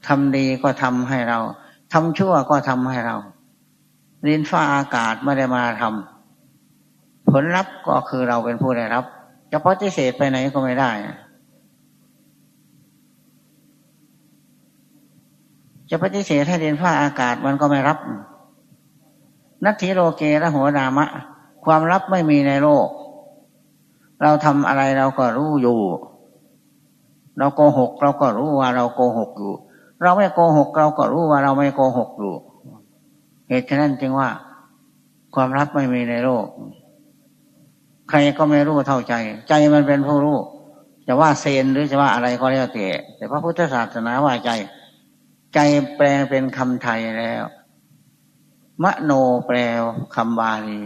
S1: ทำดีก็ทำให้เราทำชั่วก็ทำให้เราดินฟ้าอากาศไม่ได้มาทำผลลัพธ์ก็คือเราเป็นผู้ได้รับ จะปฏิเสธไปไหนก็ไม่ได้ จะปฏิเสธให้ดินฟ้าอากาศมันก็ไม่รับ นัตถิโลเกระหัวนามะ ความลับไม่มีในโลก เราทำอะไรเราก็รู้อยู่ เราโกหก เราก็รู้ว่าเราโกหกอยู่ เราไม่โกหกเราก็รู้ว่าเราไม่โกหกอยู่เหตุฉะนั้นจึงว่า ความลับไม่มีในโลก ใครก็ไม่รู้เท่าใจ ใจมันเป็นผู้รู้จะว่าเซนหรือจะว่าอะไรก็แล้วแต่แต่พระพุทธศาสนาว่าใจ ใจแปลเป็นคำไทยแล้ว มโนแปลคำบาลี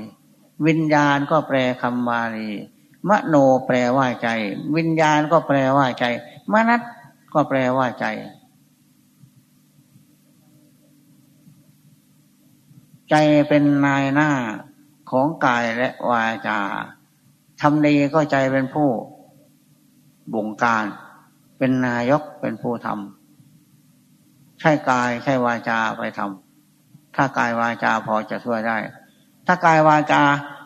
S1: วิญญาณก็แปลคำบาลีมโนแปลว่าใจ วิญญาณก็แปลว่าใจ มนัตก็แปลว่าใจ ใจเป็นนายหน้าของกายและวาจาทำดีก็ใจเป็นผู้บงการ เป็นนายกเป็นผู้ทำใช่กายใช่วาจาไปทำถ้ากายวาจาพอจะช่วยได้ ถ้ากายวาจา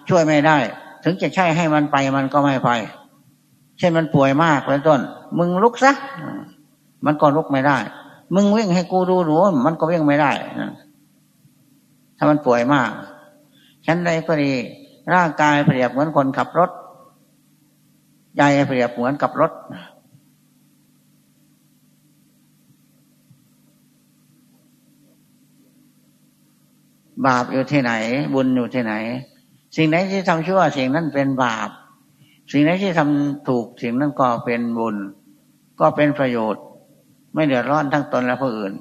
S1: ช่วยไม่ได้ ถึงจะใช่ให้มันไปมันก็ไม่ไป เช่นมันป่วยมากเป็นต้น มึงลุกซะมันก็ลุกไม่ได้ มึงวิ่งให้กูดูหนูมันก็วิ่งไม่ได้ ถ้ามันป่วยมากฉันใดก็ดี ร่างกายเปรียบเหมือนคนขับรถใจเปรียบเหมือนกับรถ บาปอยู่ที่ไหน บุญอยู่ที่ไหน สิ่งไหนที่ทำชั่วสิ่งนั้นเป็นบาป สิ่งไหนที่ทำถูกสิ่งนั้นก็เป็นบุญ ก็เป็นประโยชน์ ไม่เดือดร้อนทั้งตนและผู้อื่น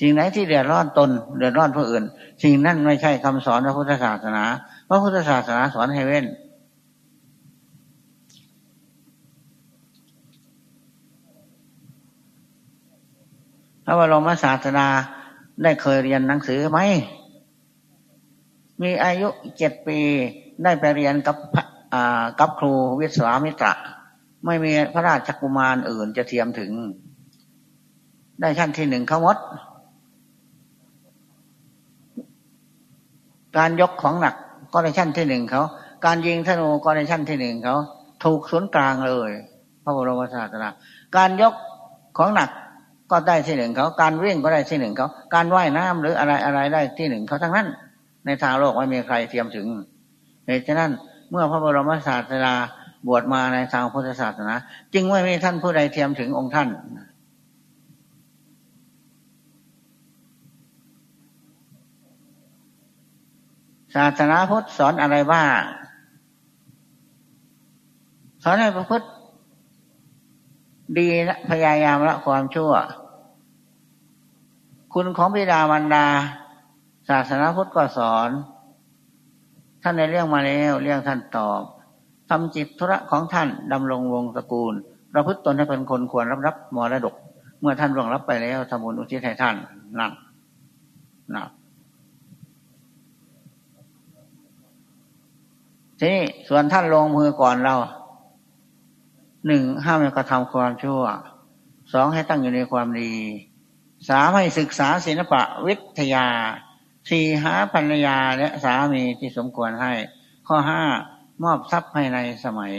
S1: สิ่งไหนที่เดือดร้อนตนเดือดร้อนผู้อื่น สิ่งนั้นไม่ใช่คำสอนพระพุทธศาสนาพระพุทธศาสนาสอนให้เว้น พระบรมศาสดาได้เคยเรียนหนังสือไหม มีอายุเจ็ดปีได้ไปเรียนกับกับครูวิศวามิตร ไม่มีพระราชกุมารอื่นจะเทียมถึง ได้ชั้นที่หนึ่งเขามด การยกของหนักก็ในชั้นที่หนึ่งเขาการยิงธนูก็ในชั้นที่หนึ่งเขาถูกศูนย์กลางเลย พระบรมศาสดาการยกของหนักก็ได้ที่หนึ่งเขาการวิ่งก็ได้ที่หนึ่งเขาการว่ายน้ำหรืออะไรอะไรได้ที่หนึ่งเขาทั้งนั้น ในทางโลกไม่มีใครเทียมถึงเหตุฉะนั้นเมื่อพระบรมศาสดาบวชมาในทางพุทธศาสนา จึงไม่มีท่านผู้ใดเทียมถึงองค์ท่าน ศาสนาพุทธสอนอะไรบ้างสอนให้ประพฤติดีละพยายามละความชั่ว คุณของบิดามารดา ศาสนาพุทธก็สอน ท่านในเรื่องมาแล้วเรื่องท่านตอบทำจิตธุระของท่านดำรงวงตระกูลประพฤติตนให้เป็นคนควรรับรับมรดก เมื่อท่านร่วงรับไปแล้วทำบุญอุทิศให้ท่านนั่นนั่น ทีนี้ส่วนท่านลงมือก่อนเราหนึ่งห้ามกระทำความชั่วสองให้ตั้งอยู่ในความดีสามให้ศึกษาศิลปะวิทยาสี่หาภรรยาและสามีที่สมควรให้ ข้อห้ามอบทรัพย์ให้ในสมัย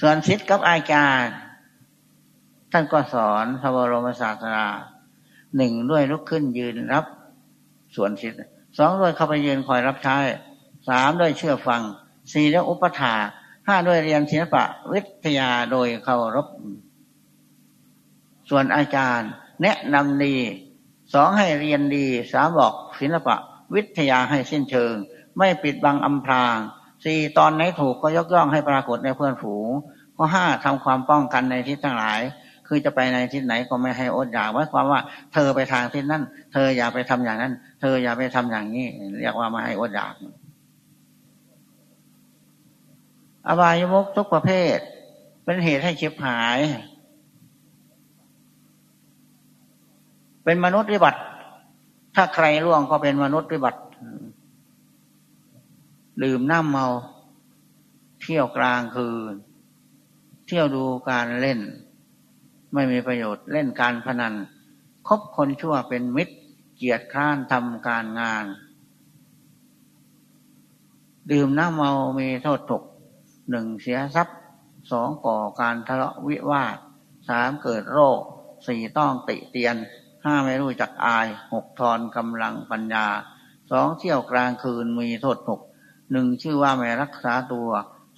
S1: ส่วนชิดกับอาจารย์ ท่านก็สอนพระบรมศาสดาหนึ่งด้วยลุกขึ้นยืนรับ ส่วนชิด สองด้วยเข้าไปยืนคอยรับใช้สามด้วยเชื่อฟังสี่ด้วยอุปถาห้าด้วยเรียนศิลปะวิทยาโดยเคารพ ส่วนอาจารย์ แนะนำดีสองให้เรียนดีสามบอกศิลปะ วิทยาให้สิ้นเชิง ไม่ปิดบังอำพรางสี่ตอนไหนถูกก็ยกย่องให้ปรากฏในเพื่อนฝูงข้อห้าทำความป้องกันในทิศทั้งหลาย คือจะไปในทิศไหนก็ไม่ให้อดอยากหมายความว่า เธอไปทางทิศนั้น เธออย่าไปทำอย่างนั้น ธออย่าไปทำอย่างนี้ เรียกว่าไม่ให้อดอยาก อบายมุกทุกประเภท เป็นเหตุให้ชิบหาย เป็นมนุษย์วิบัติ ถ้าใครล่วงก็เป็นมนุษย์วิบัติ ดื่มน้ำเมา เที่ยวกลางคืน เที่ยวดูการเล่น ไม่มีประโยชน์เล่นการพนัน คบคนชั่วเป็นมิตร เกียรติค้านทำการงาน ดื่มน้ำเมามีโทษตกหนึ่งเสียทรัพย์สองก่อการทะเลาะวิวาทสามเกิดโรคสี่ต้องติเตียนห้าไม่รู้จักอายหกทอนกำลังปัญญาสองเที่ยวกลางคืนมีโทษหกหนึ่งชื่อว่าไม่รักษาตัว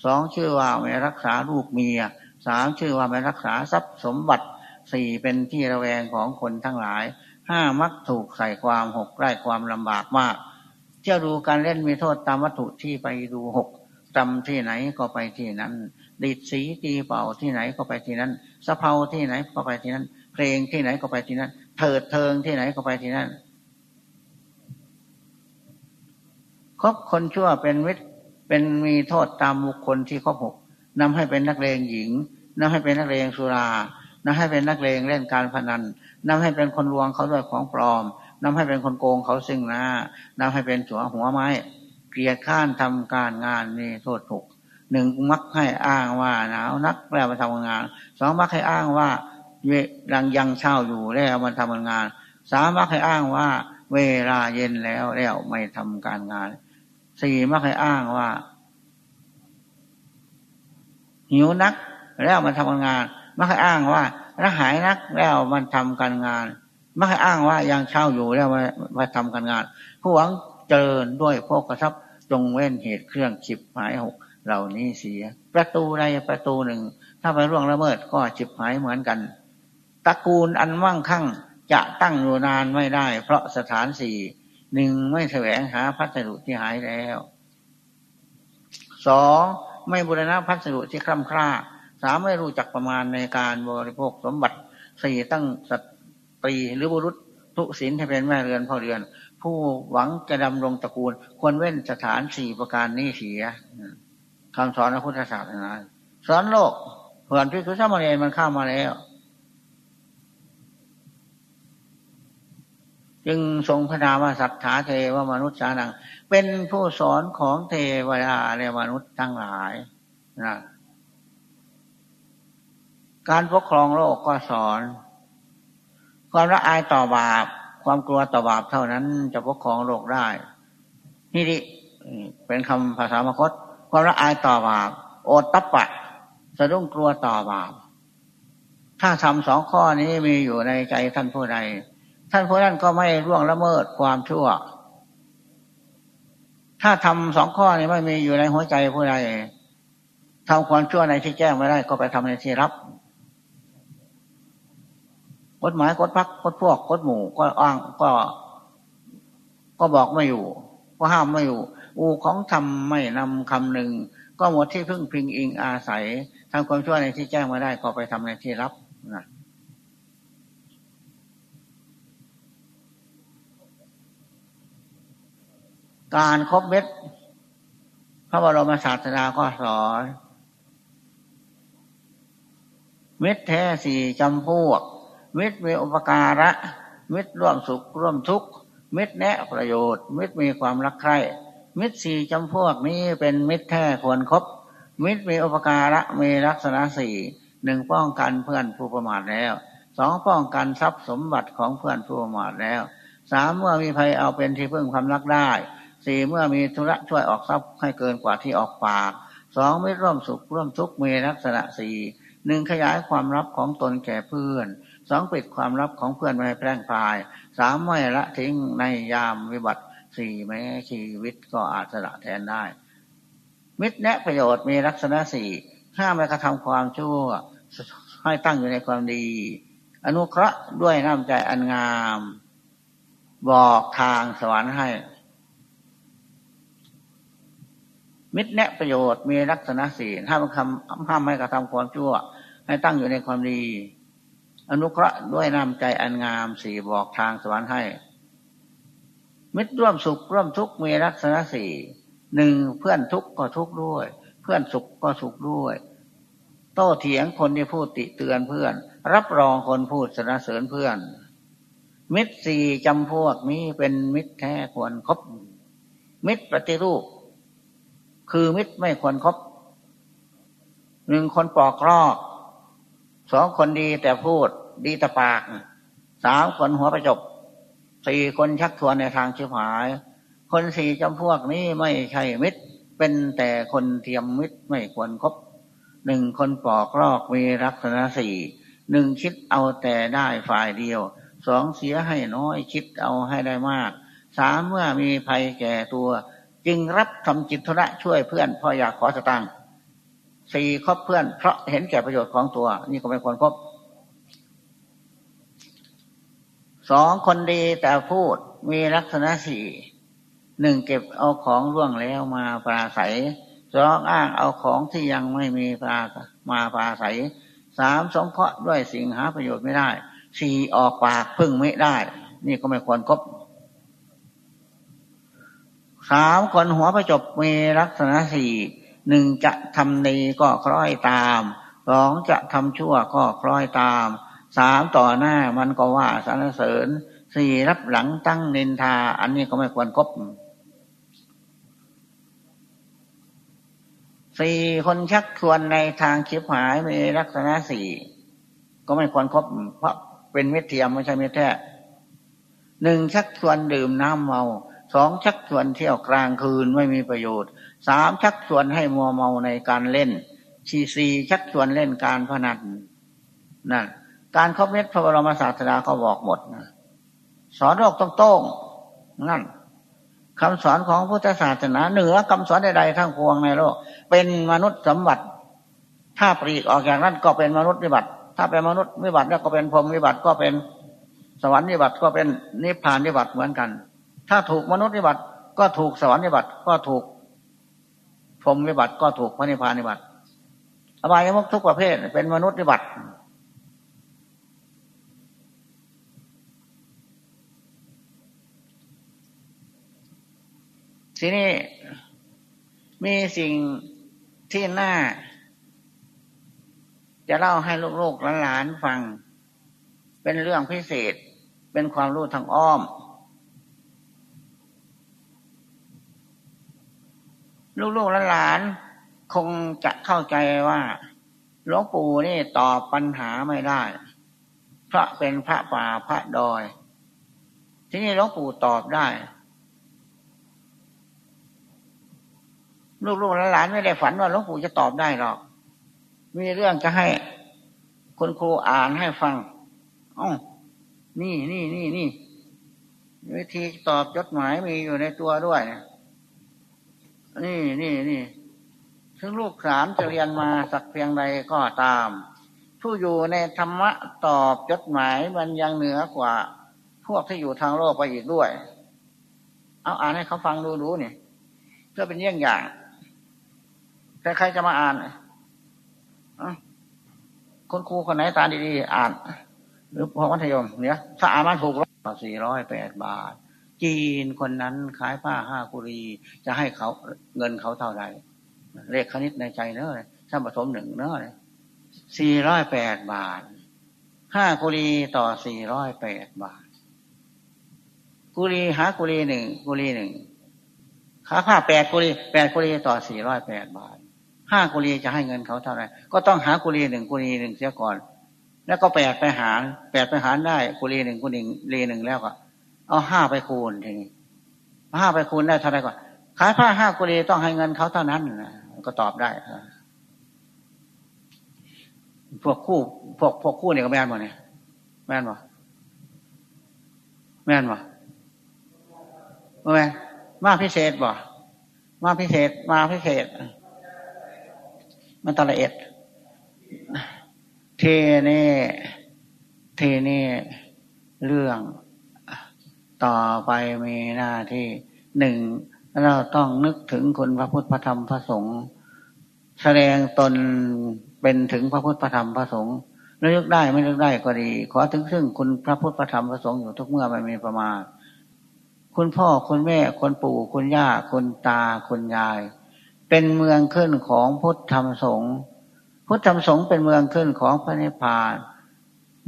S1: สองชื่อว่าไม่รักษาลูกเมียสามชื่อว่าไม่รักษาทรัพย์สมบัติสี่เป็นที่ระแวงของคนทั้งหลาย ห้ามักถูกใส่ความหกไร้ความลำบากมาก เที่ยวดูการเล่นมีโทษตามวัตถุที่ไปดูหกจำที่ไหนก็ไปที่นั้น ดีดสีตีเป่าที่ไหนก็ไปที่นั้นสะเพาที่ไหนก็ไปที่นั้น เพลงที่ไหนก็ไปที่นั้น เถิดเทิงที่ไหนก็ไปที่นั้นคบคนชั่วเป็นวิตเป็นมีโทษตามบุคคลที่ครบหกนำให้เป็นนักเลงหญิงนำให้เป็นนักเลงสุรานำให้เป็นนักเลงเล่นการพนัน นำให้เป็นคนลวงเขาด้วยของปลอมนำให้เป็นคนโกงเขาซึ่งหน้านำให้เป็นสัวหัวไม้ เกลียดข้านทำการงานมีโทษถูกหนึ่งมักให้อ้างว่าหนาวนักแล้วมาทำงานสองมักให้อ้างว่าเวลังยังเช่าอยู่แล้วมาทำงานสามมักให้อ้างว่า เวลาเย็นแล้วแล้วไม่ทำการงานสี่มักให้อ้างว่าหิวนักแล้วมันทำงานมักให้อ้างว่า ระหายนักแล้วมันทำการงานมักให้อ้างว่ายังเช่าอยู่แล้วมามาทำการงาน ผู้หวังเจริญด้วยพวกกระทับจงเว้นเหตุเครื่องฉิบหายหกเหล่านี้เสีย ประตูใดประตูหนึ่ง ถ้าไปร่วงละเมิดก็ฉิบหายเหมือนกันตระกูลอันมั่งคั่งจะตั้งอยู่นานไม่ได้ เพราะสถานสี่หนึ่งไม่แสวงหาพัสดุที่หายแล้วสองไม่บูรณะพัสดุที่คล่ำคร่า สามไม่รู้จักประมาณในการบริโภคสมบัติสี่ตั้งสตรีหรือบุรุษทุศินให้เป็นแม่เรือนพ่อเรือน ผู้หวังจะดำรงตระกูล ควรเว้นสถานสี่ประการนี้เสียคำสอนพระพุทธศาสนาสอนโลกเผื่อนพิคุสมเณรมันเข้ามาแล้ว จึงทรงพระนามว่าสัทธาเทวมนุษย์สานัง เป็นผู้สอนของเทวดาและมนุษย์ทั้งหลายนะ การปกครองโลกก็สอน ความละอายต่อบาป ความกลัวต่อบาปเท่านั้นจะปกครองโลกได้ นี่ดิเป็นคำภาษามคต ความละอายต่อบาป โอตตะปะสะดุ้งกลัวต่อบาป ถ้าทำสองข้อนี้มีอยู่ในใจท่านผู้ใด ท่านผู้นั้นก็ไม่ร่วงละเมิดความชั่ว ถ้าทำสองข้อนี้ไม่มีอยู่ในหัวใจผู้ใดทำความชั่วในที่แจ้งไม่ได้ก็ไปทำในที่รับ กฎหมายกฎพักกฎพวกกฎหมู่ก็อ้างก็ ก็บอกไม่อยู่ ก็ห้ามไม่อยู่ อูของทำไม่นำคำหนึ่ง ก็หมดที่พึ่งพิงอิงอาศัยทำความชั่วในที่แจ้งม่ได้ก็ไปทำในที่รับนะการครบเม็ดพระบรมศาสดาก็สอนเม็ดแท้สี่จำพวก เม็ดมีอุปการะม็ดร่วมสุขร่วมทุกข์เม็ดแนะประโยชน์เม็ดมีความรักใคร่เม็ดสี่จำพวกนี้เป็นเม็ดแท้ควรครบเม็ดมีอุปการะมีลักษณะสี่หนึ่งป้องกันเพื่อนผู้ประมาทแล้วสองป้องกันทรัพย์สมบัติของเพื่อนผู้ประมาทแล้วสามเมื่อมีภัยเอาเป็นที่พึ่งความรักได้สี่เมื่อมีธุระช่วยออกทรัพย์ให้เกินกว่าที่ออกปากสองไม่ร่วมสุขร่วมทุกข์มีลักษณะสี่หนึ่งขยายความลับของตนแก่เพื่อน สองปิดความลับของเพื่อนไม่ให้แพร่งพายสามไม่ละทิ้งในยามวิบัติสี่แม้ชีวิตก็อาจสละแทนได้ มิตรแนะประโยชน์มีลักษณะสี่ห้ามไม่กระทำความชั่ว ให้ตั้งอยู่ในความดี อนุเคราะห์ด้วยน้ำใจอันงาม บอกทางสวรรค์ให้ มิตรแนะประโยชน์มีลักษณะสี่ห้ามคำห้ามไม่กระทำความชั่ว ให้ตั้งอยู่ในความดี อนุเคราะห์ด้วยน้ำใจอันงามสี่บอกทางสวรรค์ให้ มิตรร่วมสุขร่วมทุกข์มีลักษณะสี่หนึ่งเพื่อนทุกข์ก็ทุกข์ด้วย เพื่อนสุขก็สุขด้วย โต้เถียงคนที่พูดติเตือนเพื่อน รับรองคนพูดสรรเสริญเพื่อน มิตรสี่จำพวกนี้เป็นมิตรแท้ควรครบมิตรปฏิรูป คือมิตรไม่ควรครบหนึ่งคนปอกลอก สองคนดีแต่พูดดีแต่ปากสามคนหัวประจบสี่คนชักชวนในทางชิบหาย คนสี่จำพวกนี้ไม่ใช่มิตร เป็นแต่คนเทียมมิตรไม่ควรครบหนึ่งคนปอกลอกมีลักษณะสี่หนึ่งคิดเอาแต่ได้ฝ่ายเดียวสองเสียให้น้อยคิดเอาให้ได้มากสามเมื่อมีภัยแก่ตัว จึงรับทำจิตธุระช่วยเพื่อนพออยากขอสตังค์ สี่คบเพื่อน เพราะเห็นแก่ประโยชน์ของตัว นี่ก็ไม่ควรครบสองคนดีแต่พูดมีลักษณะสี่หนึ่งเก็บเอาของร่วงแล้วมาปราศัยสองอ้างเอาของที่ยังไม่มีปรามาปราศัยสามสงเคราะห์ด้วยสิ่งหาประโยชน์ไม่ได้สี่ออกปากพึ่งไม่ได้ นี่ก็ไม่ควรครบสามคนหัวประจบมีลักษณะสี่ หนึ่งจะทำดีก็คล้อยตามสองจะทำชั่วก็คล้อยตามสามต่อหน้ามันก็ว่าสรรเสริญสี่รับหลังตั้งนินทา อันนี้ก็ไม่ควรครบสี่คนชักชวนในทางชิบหายมีลักษณะสี่ก็ไม่ควรครบเพราะเป็นเม็ดเทียมไม่ใช่เม็ดแท้หนึ่งชักชวนดื่มน้ำเมาสองชักชวนเที่ยวกลางคืนไม่มีประโยชน์ สามชักชวนให้มัวเมาในการเล่นชีสี่ชักชวนเล่นการพนันนั่นการครบเม็ดพระบรมศาสดาก็บอกหมดนะสอนโลกต้องโต้งนั่นคำสอนของพุทธศาสนาเหนือคำสอนใดๆทั้งพวงในโลก เป็นมนุษย์สมบัติ ถ้าปลีกออกอย่างนั้นก็เป็นมนุษย์วิบัติ ถ้าเป็นมนุษย์วิบัติแล้วก็เป็นพรหมวิบัติก็เป็นสวรรค์วิบัติก็เป็นนิพพานวิบัติเหมือนกัน ถ้าถูกมนุษย์วิบัติก็ถูกสวรรค์วิบัติก็ถูก พรหมวิบัติก็ถูกพระนิพพานวิบัติอบายมุกทุกประเภท เป็นมนุษย์วิบัติทีนี้มีสิ่งที่น่า จะเล่าให้ลูกๆหลานๆฟัง เป็นเรื่องพิเศษ เป็นความรู้ทางอ้อม ลูกๆหลานๆคงจะเข้าใจว่าหลวงปู่นี่ตอบปัญหาไม่ได้ เพราะเป็นพระป่าพระดอย ที่นี่หลวงปู่ตอบได้ ลูกๆหลานไม่ได้ฝันว่าหลวงปู่จะตอบได้หรอก มีเรื่องจะให้คุณครูอ่านให้ฟังอ๋อนี่นี่นี่นี่วิธีตอบจดหมายมีอยู่ในตัวด้วยนี่ นี่นี่นี่ถึงลูกสามจะเรียนมาสักเพียงใดก็ตาม ผู้อยู่ในธรรมะตอบจดหมายมันยังเหนือกว่า พวกที่อยู่ทางโลกไปอีกด้วย เอาอ่านให้เขาฟังดูดูนี่เพื่อเป็นเยี่ยงอย่างแต่ใครจะมาอ่านคนครูคนไหนตาดีๆอ่าน หรือพอมัธยม เนี่ย ถ้าอ่านมาถูกร้อยสี่ร้อยแปดบาท จีนคนนั้นขายผ้าห้ากุรี จะให้เขาเงินเขาเท่าไหร่เลขคณิตในใจเนอะถ้าผสมหนึ่งเนอะสี่ร้อยแปดบาทห้ากุรีต่อสี่ร้อยแปดบาท กุรีหากุรีหนึ่งกุรีหนึ่งขาผ้าแปดกุรีแปดกุรีต่อสี่ร้อยแปดบาทห้ากุลีจะให้เงินเขาเท่าไหร่ก็ต้องหากุลีหนึ่งกุลีหนึ่งเสียก่อน แล้วก็แปดไปหารแปดไปหารได้กุลีหนึ่งกุลีลีหนึ่งแล้วก็ เอาห้าไปคูณทีนี้ห้าไปคูณได้เท่าไหร่ก่อนขายผ้าห้ากุลีต้องให้เงินเขาเท่านั้นก็ตอบได้พวกคู่พวกพวกคู่เนี่ยก็แม่นบ่เนี่ยแม่นบ่แม่นบ่แม่มาพิเศษบ่มาพิเศษ มาพิเศษ มันตละเอ็ดเทเน่เทเน่เรื่อง ต่อไปมีหน้าที่หนึ่งเราต้องนึกถึงคุณพระพุทธพระธรรมพระสงฆ์แสดงตนเป็นถึงพระพุทธพระธรรมพระสงฆ์แล้วยกได้ไม่ยกได้ก็ดี ขอถึงซึ่งคุณพระพุทธพระธรรมพระสงฆ์อยู่ทุกเมื่อไม่มีประมาณคุณพ่อคุณแม่คุณปู่คุณย่าคุณตาคุณยาย เป็นเมืองขึ้นของพุทธธรรมสงฆ์พุทธธรรมสงฆ์เป็นเมืองขึ้นของพระนิพพาน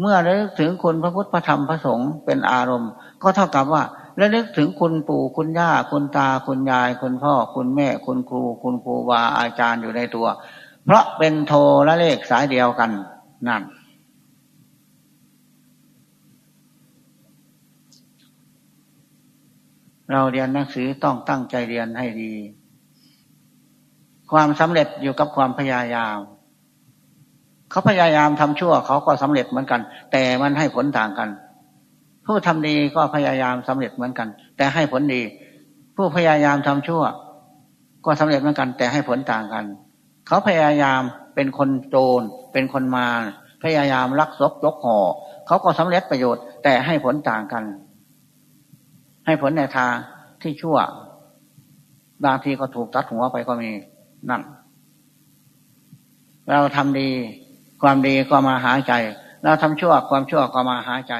S1: เมื่อระลึกถึงคุณพระพุทธพระธรรมพระสงฆ์เป็นอารมณ์ ก็เท่ากับว่าระลึกถึงคุณปู่คุณย่าคุณตาคุณยาย คุณพ่อ คุณแม่ คุณครู คุณครูบาอาจารย์อยู่ในตัว เพราะเป็นโทและเลขสายเดียวกันนั่นเราเรียนหนังสือต้องตั้งใจเรียนให้ดี ความสำเร็จอยู่กับความพยายาม เขาพยายามทำชั่วเขาก็สำเร็จเหมือนกัน แต่มันให้ผลต่างกัน ผู้ทำดีก็พยายามสำเร็จเหมือนกัน แต่ให้ผลดี ผู้พยายามทำชั่ว ก็สำเร็จเหมือนกัน แต่ให้ผลต่างกัน เขาพยายามเป็นคนโจรเป็นคนมาพยายามลักทรัพย์ยกห่อเขาก็สำเร็จประโยชน์ แต่ให้ผลต่างกัน ให้ผลในทางที่ชั่ว บางทีก็ถูกตัดหัวไปก็มีนั่นเราทำดี ความดีก็มาหาใจ เราทำชั่วความชั่วก็มาหาใจ